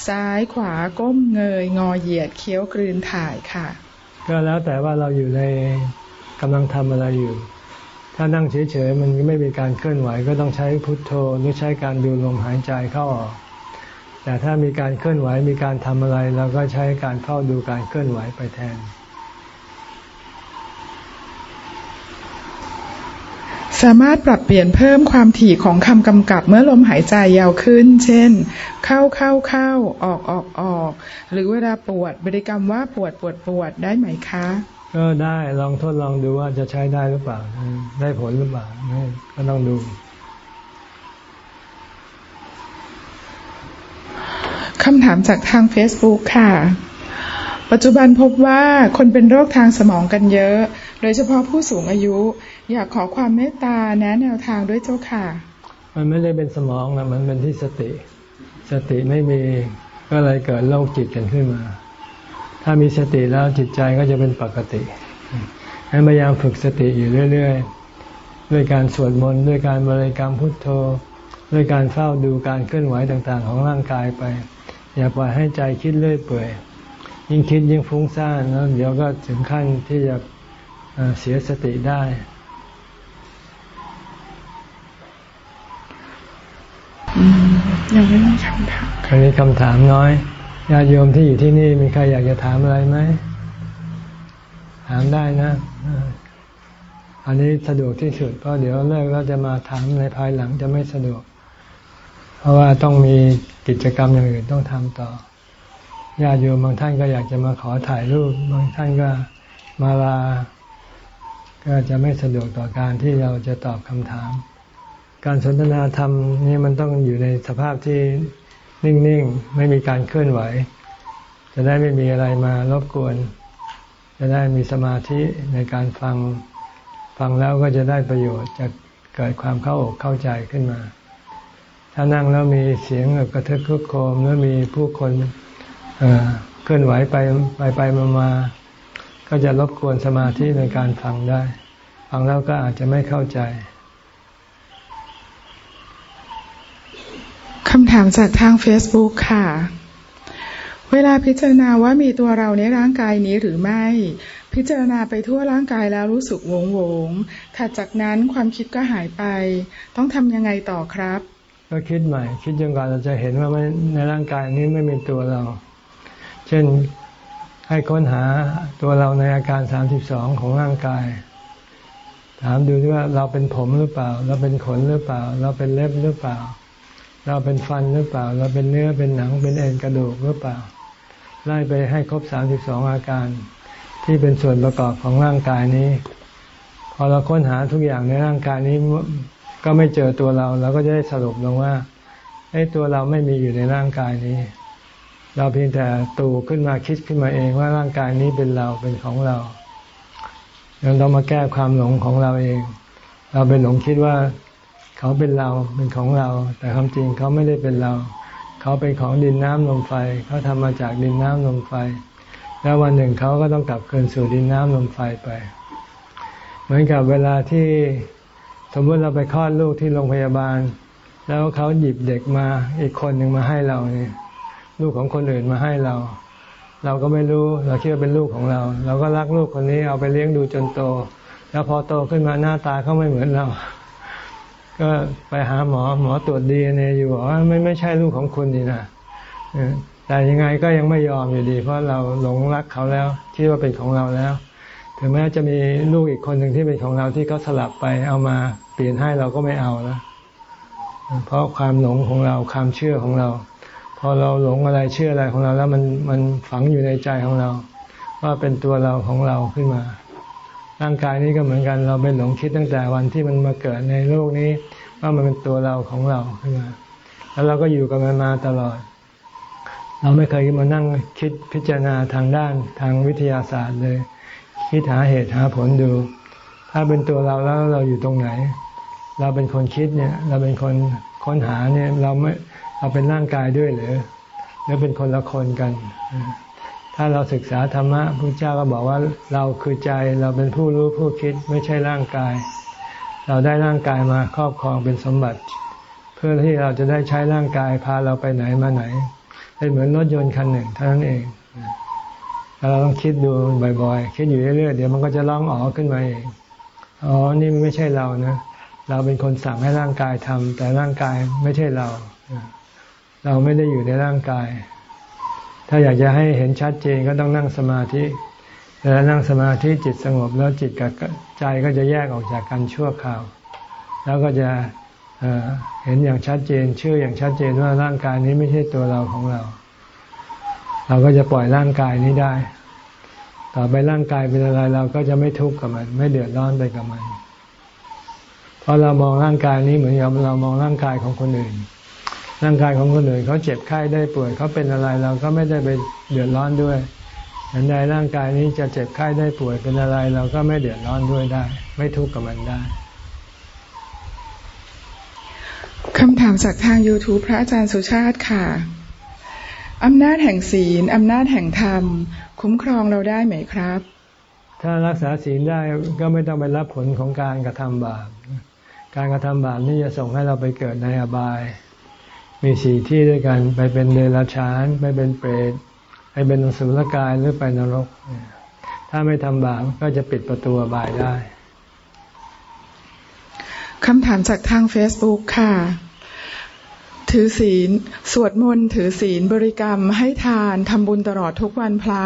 ซ้ายขวาก้มเงย งอเหยียดเคี้ยวกลืนถ่ายค่ะ ก็แล้วแต่ว่าเราอยู่ในกำลังทำอะไรอยู่ ถ้านั่งเฉยๆมันไม่มีการเคลื่อนไหวก็ต้องใช้พุทโธหรือใช้การดูลมหายใจเข้าออก แต่ถ้ามีการเคลื่อนไหวมีการทำอะไรเราก็ใช้การเฝ้าดูการเคลื่อนไหวไปแทน สามารถปรับเปลี่ยนเพิ่มความถี่ของคำกำกับเมื่อลมหายใจยาวขึ้น เช่น เข้าเข้าเข้าออกออกออก หรือเวลาปวดบริกรรมว่าปวดปวดปวดได้ไหมคะ ก็ได้ลองทดลองดูว่าจะใช้ได้หรือเปล่า ได้ผลหรือเปล่าก็ต้องดู คำถามจากทาง Facebook ค่ะ ปัจจุบันพบว่าคนเป็นโรคทางสมองกันเยอะ โดยเฉพาะผู้สูงอายุ อยากขอความเมตตาแนะแนวทางด้วยเจ้าค่ะ มันไม่ได้เป็นสมองนะมันเป็นที่สติ สติไม่มีก็เลยเกิดโรคจิตกันขึ้นมา ถ้ามีสติแล้วจิตใจก็จะเป็นปกติให้พยายามฝึกสติอยู่เรื่อย ๆ ด้วยการสวดมนต์ด้วยการบริกรรมพุทโธ ด้วยการเฝ้าดูการเคลื่อนไหวต่างๆ ของร่างกายไป อย่าปล่อยให้ใจคิดเลื่อยเปื่อย ยิ่งคิดยิ่งฟุ้งซ่านแล้วเดี๋ยวก็ถึงขั้นที่จะเสียสติได้ ยังไม่มีคำถามครมีคำถามน้อยญาติโยมที่อยู่ที่นี่มีใครอยากจะถามอะไรไหม ถามได้นะ อันนี้สะดวกที่สุดเพราะเดี๋ยวเลิกแล้วจะมาถามในภายหลังจะไม่สะดวก เพราะว่าต้องมี กิจกรรมอย่างอื่นต้องทำต่อญาติโยมบางท่านก็อยากจะมาขอถ่ายรูป บางท่านก็มาลา ก็จะไม่สะดวกต่อการที่เราจะตอบคำถาม การสนทนาธรรมนี่มันต้องอยู่ในสภาพที่นิ่งๆ ไม่มีการเคลื่อนไหว จะได้ไม่มีอะไรมารบกวน จะได้มีสมาธิในการฟัง ฟังแล้วก็จะได้ประโยชน์จะเกิดความเข้าอกเข้าใจขึ้นมา ถ้านั่งแล้วมีเสียงกระทึกคึกโคมแล้วมีผู้คนเคลื่อนไหวไปไปไปมามาก็จะรบกวนสมาธิในการฟังได้ ฟังแล้วก็อาจจะไม่เข้าใจคำถามจากทาง Facebook ค่ะ เวลาพิจารณาว่ามีตัวเราในร่างกายนี้หรือไม่ พิจารณาไปทั่วร่างกายแล้วรู้สึกโงงโงถัดจากนั้นความคิดก็หายไป ต้องทำยังไงต่อครับ ก็คิดใหม่ คิดจนกว่าเราจะเห็นว่าในร่างกายนี้ไม่มีตัวเรา เช่นให้ค้นหาตัวเราในอาการสามสิบสองของร่างกาย ถามดูว่าเราเป็นผมหรือเปล่า เราเป็นขนหรือเปล่า เราเป็นเล็บหรือเปล่า เราเป็นฟันหรือเปล่า เราเป็นเนื้อเป็นหนังเป็นเอ็นกระดูกหรือเปล่าไล่ไปให้ครบสามสิบสองอาการ ที่เป็นส่วนประกอบของร่างกายนี้ พอเราค้นหาทุกอย่างในร่างกายนี้ ก็ไม่เจอตัวเราเราก็จะได้สรุปลงว่าไอ้ตัวเราไม่มีอยู่ในร่างกายนี้ เราเพียงแต่ตูขึ้นมาคิดขึ้นมาเองว่าร่างกายนี้เป็นเราเป็นของเราเราต้องมาแก้ความหลงของเราเอง เราเป็นหลงคิดว่า เขาเป็นเราเป็นของเรา แต่ความจริงเขาไม่ได้เป็นเรา เขาเป็นของดินน้ำลมไฟ เขาทำมาจากดินน้ำลมไฟ แล้ววันหนึ่งเขาก็ต้องกลับคืนสู่ดินน้ำลมไฟไป เหมือนกับเวลาที่ สมมติเราไปคลอดลูกที่โรงพยาบาล แล้วเขาหยิบเด็กมาอีกคนหนึ่งมาให้เราเนี่ยลูกของคนอื่นมาให้เรา เราก็ไม่รู้เราคิดว่าเป็นลูกของเรา เราก็รักลูกคนนี้เอาไปเลี้ยงดูจนโต แล้วพอโตขึ้นมาหน้าตาเขาไม่เหมือนเรา ก็ไปหาหมอหมอตรวจดีเนอยู่บอกว่าไม่ไม่ใช่ลูกของคุณนี่นะแต่ยังไงก็ยังไม่ยอมอยู่ดี เพราะเราหลงรักเขาแล้วคิดว่าเป็นของเราแล้ว ถึงแม้จะมีลูกอีกคนหนึ่งที่เป็นของเราที่เขาสลับไปเอามาเปลี่ยนให้เราก็ไม่เอาแล้วเพราะความหลงของเราความเชื่อของเรา พอเราหลงอะไรเชื่ออะไรของเรา แล้วมันมันฝังอยู่ในใจของเรา ว่าเป็นตัวเราของเราขึ้นมา ร่างกายนี้ก็เหมือนกัน เราไปหลงคิดตั้งแต่วันที่มันมาเกิดในโลกนี้ ว่ามันเป็นตัวเราของเราขึ้นมา แล้วเราก็อยู่กับมันมาตลอด เราไม่เคยมานั่งคิดพิจารณาทางด้านทางวิทยาศาสตร์เลย คิดหาเหตุหาผลดู ถ้าเป็นตัวเราแล้วเราอยู่ตรงไหน เราเป็นคนคิดเนี่ย เราเป็นคนค้นหาเนี่ยเราไม่เราเป็นร่างกายด้วยหรือหรือเป็นคนละคนกัน ถ้าเราศึกษาธรรมะพระเจ้าก็บอกว่าเราคือใจเราเป็นผู้รู้ผู้คิดไม่ใช่ร่างกาย เราได้ร่างกายมาครอบครองเป็นสมบัติ เพื่อที่เราจะได้ใช้ร่างกายพาเราไปไหนมาไหนเป็นเหมือนรถยนต์คันหนึ่งเท่านั้นเอง เราต้องคิดดูบ่อยๆ คิดอยู่เรื่อยๆ เดี๋ยวมันก็จะร้องอ๋อขึ้นมาเอง อ๋อ นี่ไม่ใช่เรานะ เราเป็นคนสั่งให้ร่างกายทำแต่ร่างกายไม่ใช่เรา เราไม่ได้อยู่ในร่างกาย ถ้าอยากจะให้เห็นชัดเจนก็ต้องนั่งสมาธิเวลานั่งสมาธิจิตสงบแล้วจิตกับใจก็จะแยกออกจากกันชั่วคราว แล้วก็จะเเห็นอย่างชัดเจนเชื่ออย่างชัดเจนว่าร่างกายนี้ไม่ใช่ตัวเราของเรา เราก็จะปล่อยร่างกายนี้ได้ ต่อไปร่างกายเป็นอะไรเราก็จะไม่ทุกข์กับมัน ไม่เดือดร้อนไปกับมัน เพราะเรามองร่างกายนี้เหมือนกับเรามองร่างกายของคนอื่น ร่างกายของคนอื่นเขาเจ็บไข้ได้ป่วยเขาเป็นอะไรเราก็ไม่ได้ไปเดือดร้อนด้วยอันใดร่างกายนี้จะเจ็บไข้ได้ป่วยเป็นอะไร เราก็ไม่เดือดร้อนด้วยได้ ไม่ทุกข์กับมันได้คำถามจากทาง YouTube พระอาจารย์สุชาติค่ะ อำนาจแห่งศีล อำนาจแห่งธรรม คุ้มครองเราได้ไหมครับ ถ้ารักษาศีลได้ก็ไม่ต้องไปรับผลของการกระทำบาป การกระทำบาปนี่จะส่งให้เราไปเกิดในอบาย มีสี่ที่ด้วยกันไปเป็นเดรัจฉาน ไปเป็นเปรต ไปเป็นสุรกายหรือไปนรก ถ้าไม่ทำบาปก็จะปิดประตูอบายได้คำถามจากทาง Facebook ค่ะ ถือศีล สวดมนต์ถือศีลบริกรรมให้ทานทำบุญตลอดทุกวันพระ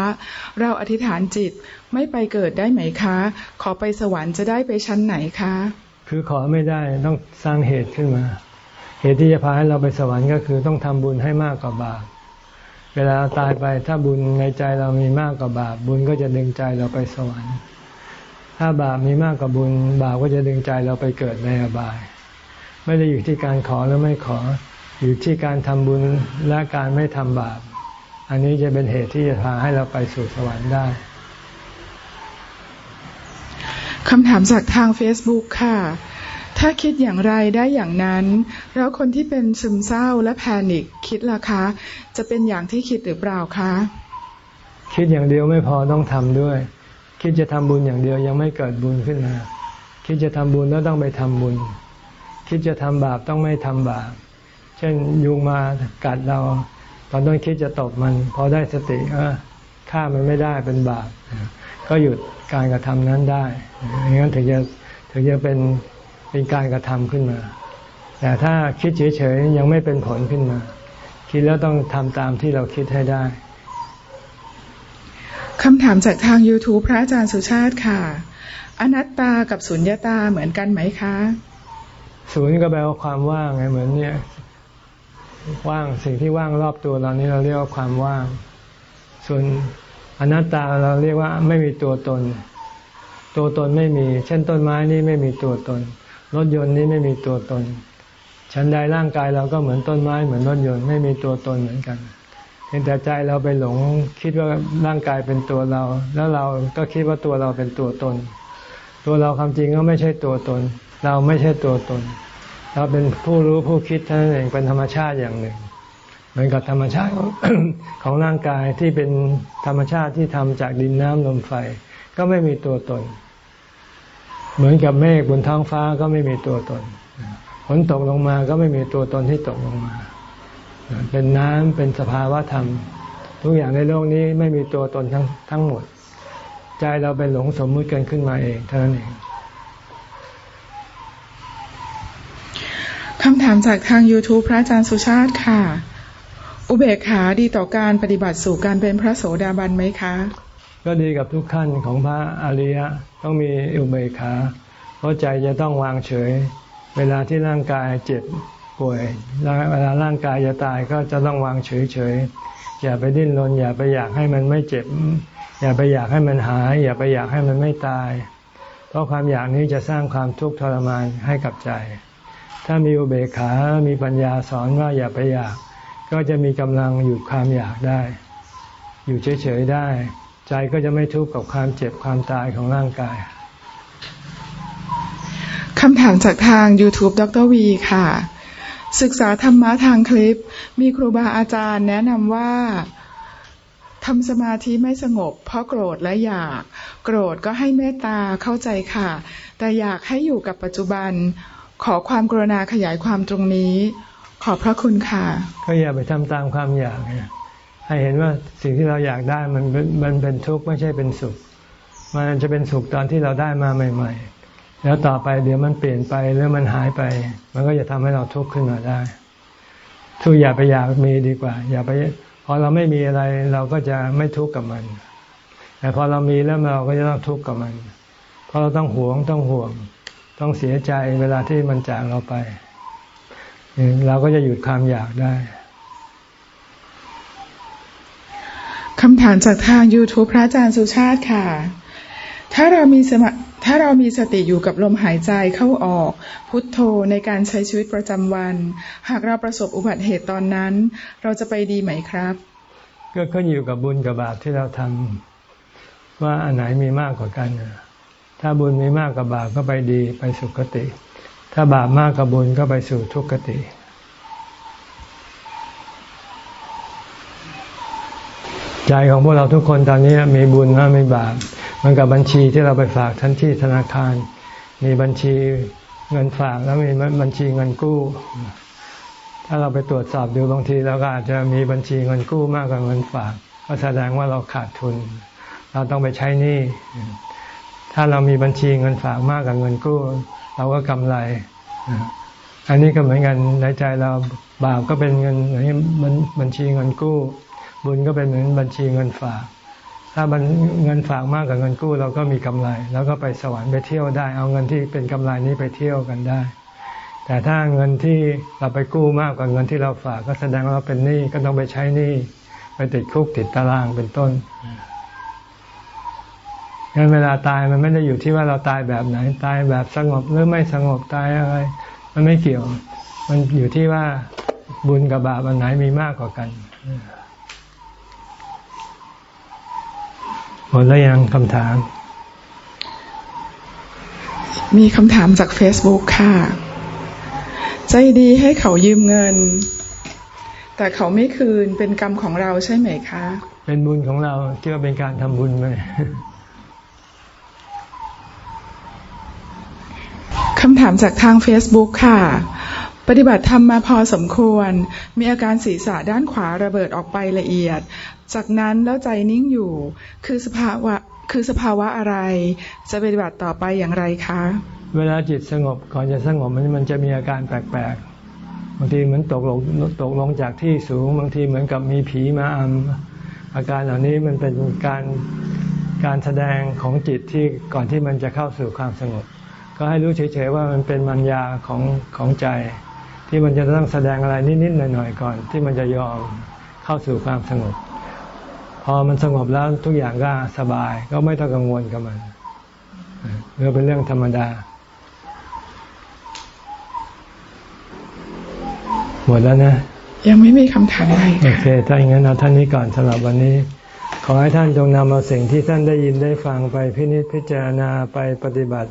เราอธิษฐานจิตไม่ไปเกิดได้ไหมคะ ขอไปสวรรค์จะได้ไปชั้นไหนคะ คือขอไม่ได้ต้องสร้างเหตุขึ้นมา เหตุที่จะพาให้เราไปสวรรค์ก็คือต้องทำบุญให้มากกว่าบาปเวลาตายไปถ้าบุญในใจเรามีมากกว่าบาป บุญก็จะดึงใจเราไปสวรรค์ ถ้าบาปมีมากกว่าบุญ บาปก็จะดึงใจเราไปเกิดในอบาย ไม่ได้อยู่ที่การขอหรือไม่ขอ อยู่ที่การทำบุญและการไม่ทำบาป อันนี้จะเป็นเหตุที่จะพาให้เราไปสู่สวรรค์ได้คำถามจากทาง Facebook ค่ะ ถ้าคิดอย่างไรได้อย่างนั้น แล้วคนที่เป็นซึมเศร้าและแพนิคคิดล่ะคะ จะเป็นอย่างที่คิดหรือเปล่าคะ คิดอย่างเดียวไม่พอต้องทำด้วย คิดจะทำบุญอย่างเดียวยังไม่เกิดบุญขึ้นมา คิดจะทำบุญแล้วต้องไปทำบุญ คิดจะทำบาปต้องไม่ทำบาป เช่นยุงมากัดเรา ตอนต้นคิดจะตบมันพอได้สติเออฆ่ามันไม่ได้เป็นบาปก็หยุดการกระทำนั้นได้อย่างนั้นถึงจะถึงจะเป็นเป็นการกระทำขึ้นมา แต่ถ้าคิดเฉยๆยังไม่เป็นผลขึ้นมา คิดแล้วต้องทำตามที่เราคิดให้ได้คำถามจากทาง YouTube พระอาจารย์สุชาติค่ะ อนัตตากับสุญญาตาเหมือนกันไหมคะ ศูนย์ก็แปลว่าความว่างไงเหมือนเนี่ย ว่างสิ่งที่ว่างรอบตัวเรานี้เราเรียกว่าความว่าง ส่วนอนัตตาเราเรียกว่าไม่มีตัวตน ตัวตนไม่มี เช่นต้นไม้นี่ไม่มีตัวตน รถยนต์นี่ไม่มีตัวตน ชั้นใดร่างกายเราก็เหมือนต้นไม้เหมือนรถยนต์ไม่มีตัวตนเหมือนกันเห็นแต่ใจเราไปหลงคิดว่าร่างกายเป็นตัวเรา แล้วเราก็คิดว่าตัวเราเป็นตัวตน ตัวเราความจริงก็ไม่ใช่ตัวตน เราไม่ใช่ตัวตน เราเป็นผู้รู้ผู้คิดเท่านั้นเองเป็นธรรมชาติอย่างหนึ่ง เหมือนกับธรรมชาติของร่างกายที่เป็นธรรมชาติที่ทำจากดินน้ำลมไฟ ก็ไม่มีตัวตน เหมือนกับเมฆบนท้องฟ้าก็ไม่มีตัวตนฝนตกลงมาก็ไม่มีตัวตนที่ตกลงมา เป็นน้ำเป็นสภาวะธรรม ทุกอย่างในโลกนี้ไม่มีตัวตนทั้งทั้งหมด ใจเราไปหลงสมมุติกันขึ้นมาเองเท่านั้นเอง คำถามจากทาง YouTube พระอาจารย์สุชาติค่ะ อุเบกขาดีต่อการปฏิบัติสู่การเป็นพระโสดาบันไหมคะ ก็ดีกับทุกขั้นของพระอริยะต้องมีอุเบกขา เพราะใจจะต้องวางเฉย เวลาที่ร่างกายเจ็บป่วยเวลาร่างกายจะตายก็จะต้องวางเฉยๆอย่าไปดิ้นรนอย่าไปอยากให้มันไม่เจ็บ อย่าไปอยากให้มันหาย อย่าไปอยากให้มันไม่ตาย เพราะความอยากนี้จะสร้างความทุกข์ทรมานให้กับใจ ถ้ามีอุเบกขา มีปัญญาสอนว่าอย่าไปอยาก ก็จะมีกำลังหยุดความอยากได้ อยู่เฉยๆได้ ใจก็จะไม่ทุกข์กับความเจ็บความตายของร่างกายคำถามจากทาง YouTube ดรวีค่ะ ศึกษาธรรมะทางคลิป มีครูบาอาจารย์แนะนำว่าทำสมาธิไม่สงบ เพราะโกรธและอยาก โกรธก็ให้เมตตาเข้าใจค่ะ แต่อยากให้อยู่กับปัจจุบัน ขอความกรุณาขยายความตรงนี้ ขอบพระคุณค่ะ ก็อย่าไปทำตามความอยากให้เห็นว่าสิ่งที่เราอยากได้มันมันเป็นทุกข์ไม่ใช่เป็นสุข มันจะเป็นสุขตอนที่เราได้มาใหม่ ๆ แล้วต่อไปเดี๋ยวมันเปลี่ยนไปหรือมันหายไป มันก็จะทำให้เราทุกข์ขึ้นมาได้ทุกอย่าไปอยากมีดีกว่า อย่าไปพอเราไม่มีอะไรเราก็จะไม่ทุกข์กับมัน แต่พอเรามีแล้วเราก็จะต้องทุกข์กับมัน เพราะเราต้องหวงต้องห่วง ต้องเสียใจเวลาที่มันจากเราไป เราก็จะหยุดความอยากได้คำถามจากทาง YouTube พระอาจารย์สุชาติค่ะ ถ้าเรามีสมาถ้าเรามีสติอยู่กับลมหายใจเข้าออก พุทโธในการใช้ชีวิตประจำวัน หากเราประสบอุบัติเหตุตอนนั้น เราจะไปดีไหมครับ ก็ขึ้นอยู่กับบุญกับบาปที่เราทำว่าอันไหนมีมากกว่ากัน ถ้าบุญมีมากกับบาปก็ไปดีไปสุคติ ถ้าบาปมากกับบุญก็ไปสู่ทุกขติ ใจของพวกเราทุกคนตอนนี้มีบุญนะมีบาปมันกับบัญชีที่เราไปฝากทันที่ธนาคาร มีบัญชีเงินฝากแล้วมีบัญชีเงินกู้ ถ้าเราไปตรวจสอบดูบางทีเราก็อาจจะมีบัญชีเงินกู้มากกว่าเงินฝาก ก็แสดงว่าเราขาดทุน เราต้องไปใช้หนี้ ถ้าเรามีบัญชีเงินฝากมากกว่าเงินกู้ เราก็กำไร อันนี้ก็เหมือนกันในใจเราบาปก็เป็นเงินบัญชีเงินกู้ บุญก็เป็นเหมือนบัญชีเงินฝาก ถ้าเงินฝากมากกว่าเงินกู้ เราก็มีกำไร แล้วก็ไปสวรรค์ไปเที่ยวได้ เอาเงินที่เป็นกำไรนี้ไปเที่ยวกันได้ แต่ถ้าเงินที่เราไปกู้มากกว่าเงินที่เราฝาก ก็แสดงว่าเป็นหนี้ก็ต้องไปใช้หนี้ไปติดคุกติดตารางเป็นต้น งั้นเวลาตายมันไม่ได้อยู่ที่ว่าเราตายแบบไหน ตายแบบสงบหรือไม่สงบตายอะไร มันไม่เกี่ยว มันอยู่ที่ว่าบุญกับบาปอันไหนมีมากกว่ากันหมดแล้วยังคำถาม มีคำถามจาก Facebook ค่ะ ใจดีให้เขายืมเงิน แต่เขาไม่คืนเป็นกรรมของเราใช่ไหมคะ เป็นบุญของเราที่ว่าเป็นการทำบุญไหมคำถามจากทาง Facebook ค่ะ ปฏิบัติธรรมมาพอสมควร มีอาการศีรษะด้านขวาระเบิดออกไปละเอียด จากนั้นแล้วใจนิ่งอยู่ คือสภาวะคือสภาวะอะไร จะปฏิบัติต่อไปอย่างไรคะ เวลาจิตสงบก่อนจะสงบมันมันจะมีอาการแปลกๆ บางทีเหมือนตกลงตกลงจากที่สูง บางทีเหมือนกับมีผีมาอำอาการเหล่านี้มันเป็นการการแสดงของจิตที่ก่อนที่มันจะเข้าสู่ความสงบ ก็ให้รู้เฉยๆว่ามันเป็นมัญญาของของใจ ที่มันจะต้องแสดงอะไรนิดๆหน่อยๆก่อน ที่มันจะยอมเข้าสู่ความสงบ พอมันสงบแล้วทุกอย่างก็สบาย ก็ไม่ต้องกังวลกับมันเรื่องเป็นเรื่องธรรมดา หมดแล้วนะ ยังไม่มีคำถามอะไรโอเคถ้าอย่างนั้นเอาท่านนี้ก่อนสำหรับวันนี้ขอให้ท่านจงนำเอาสิ่งที่ท่านได้ยินได้ฟังไปพินิจพิจารณาไปปฏิบัติ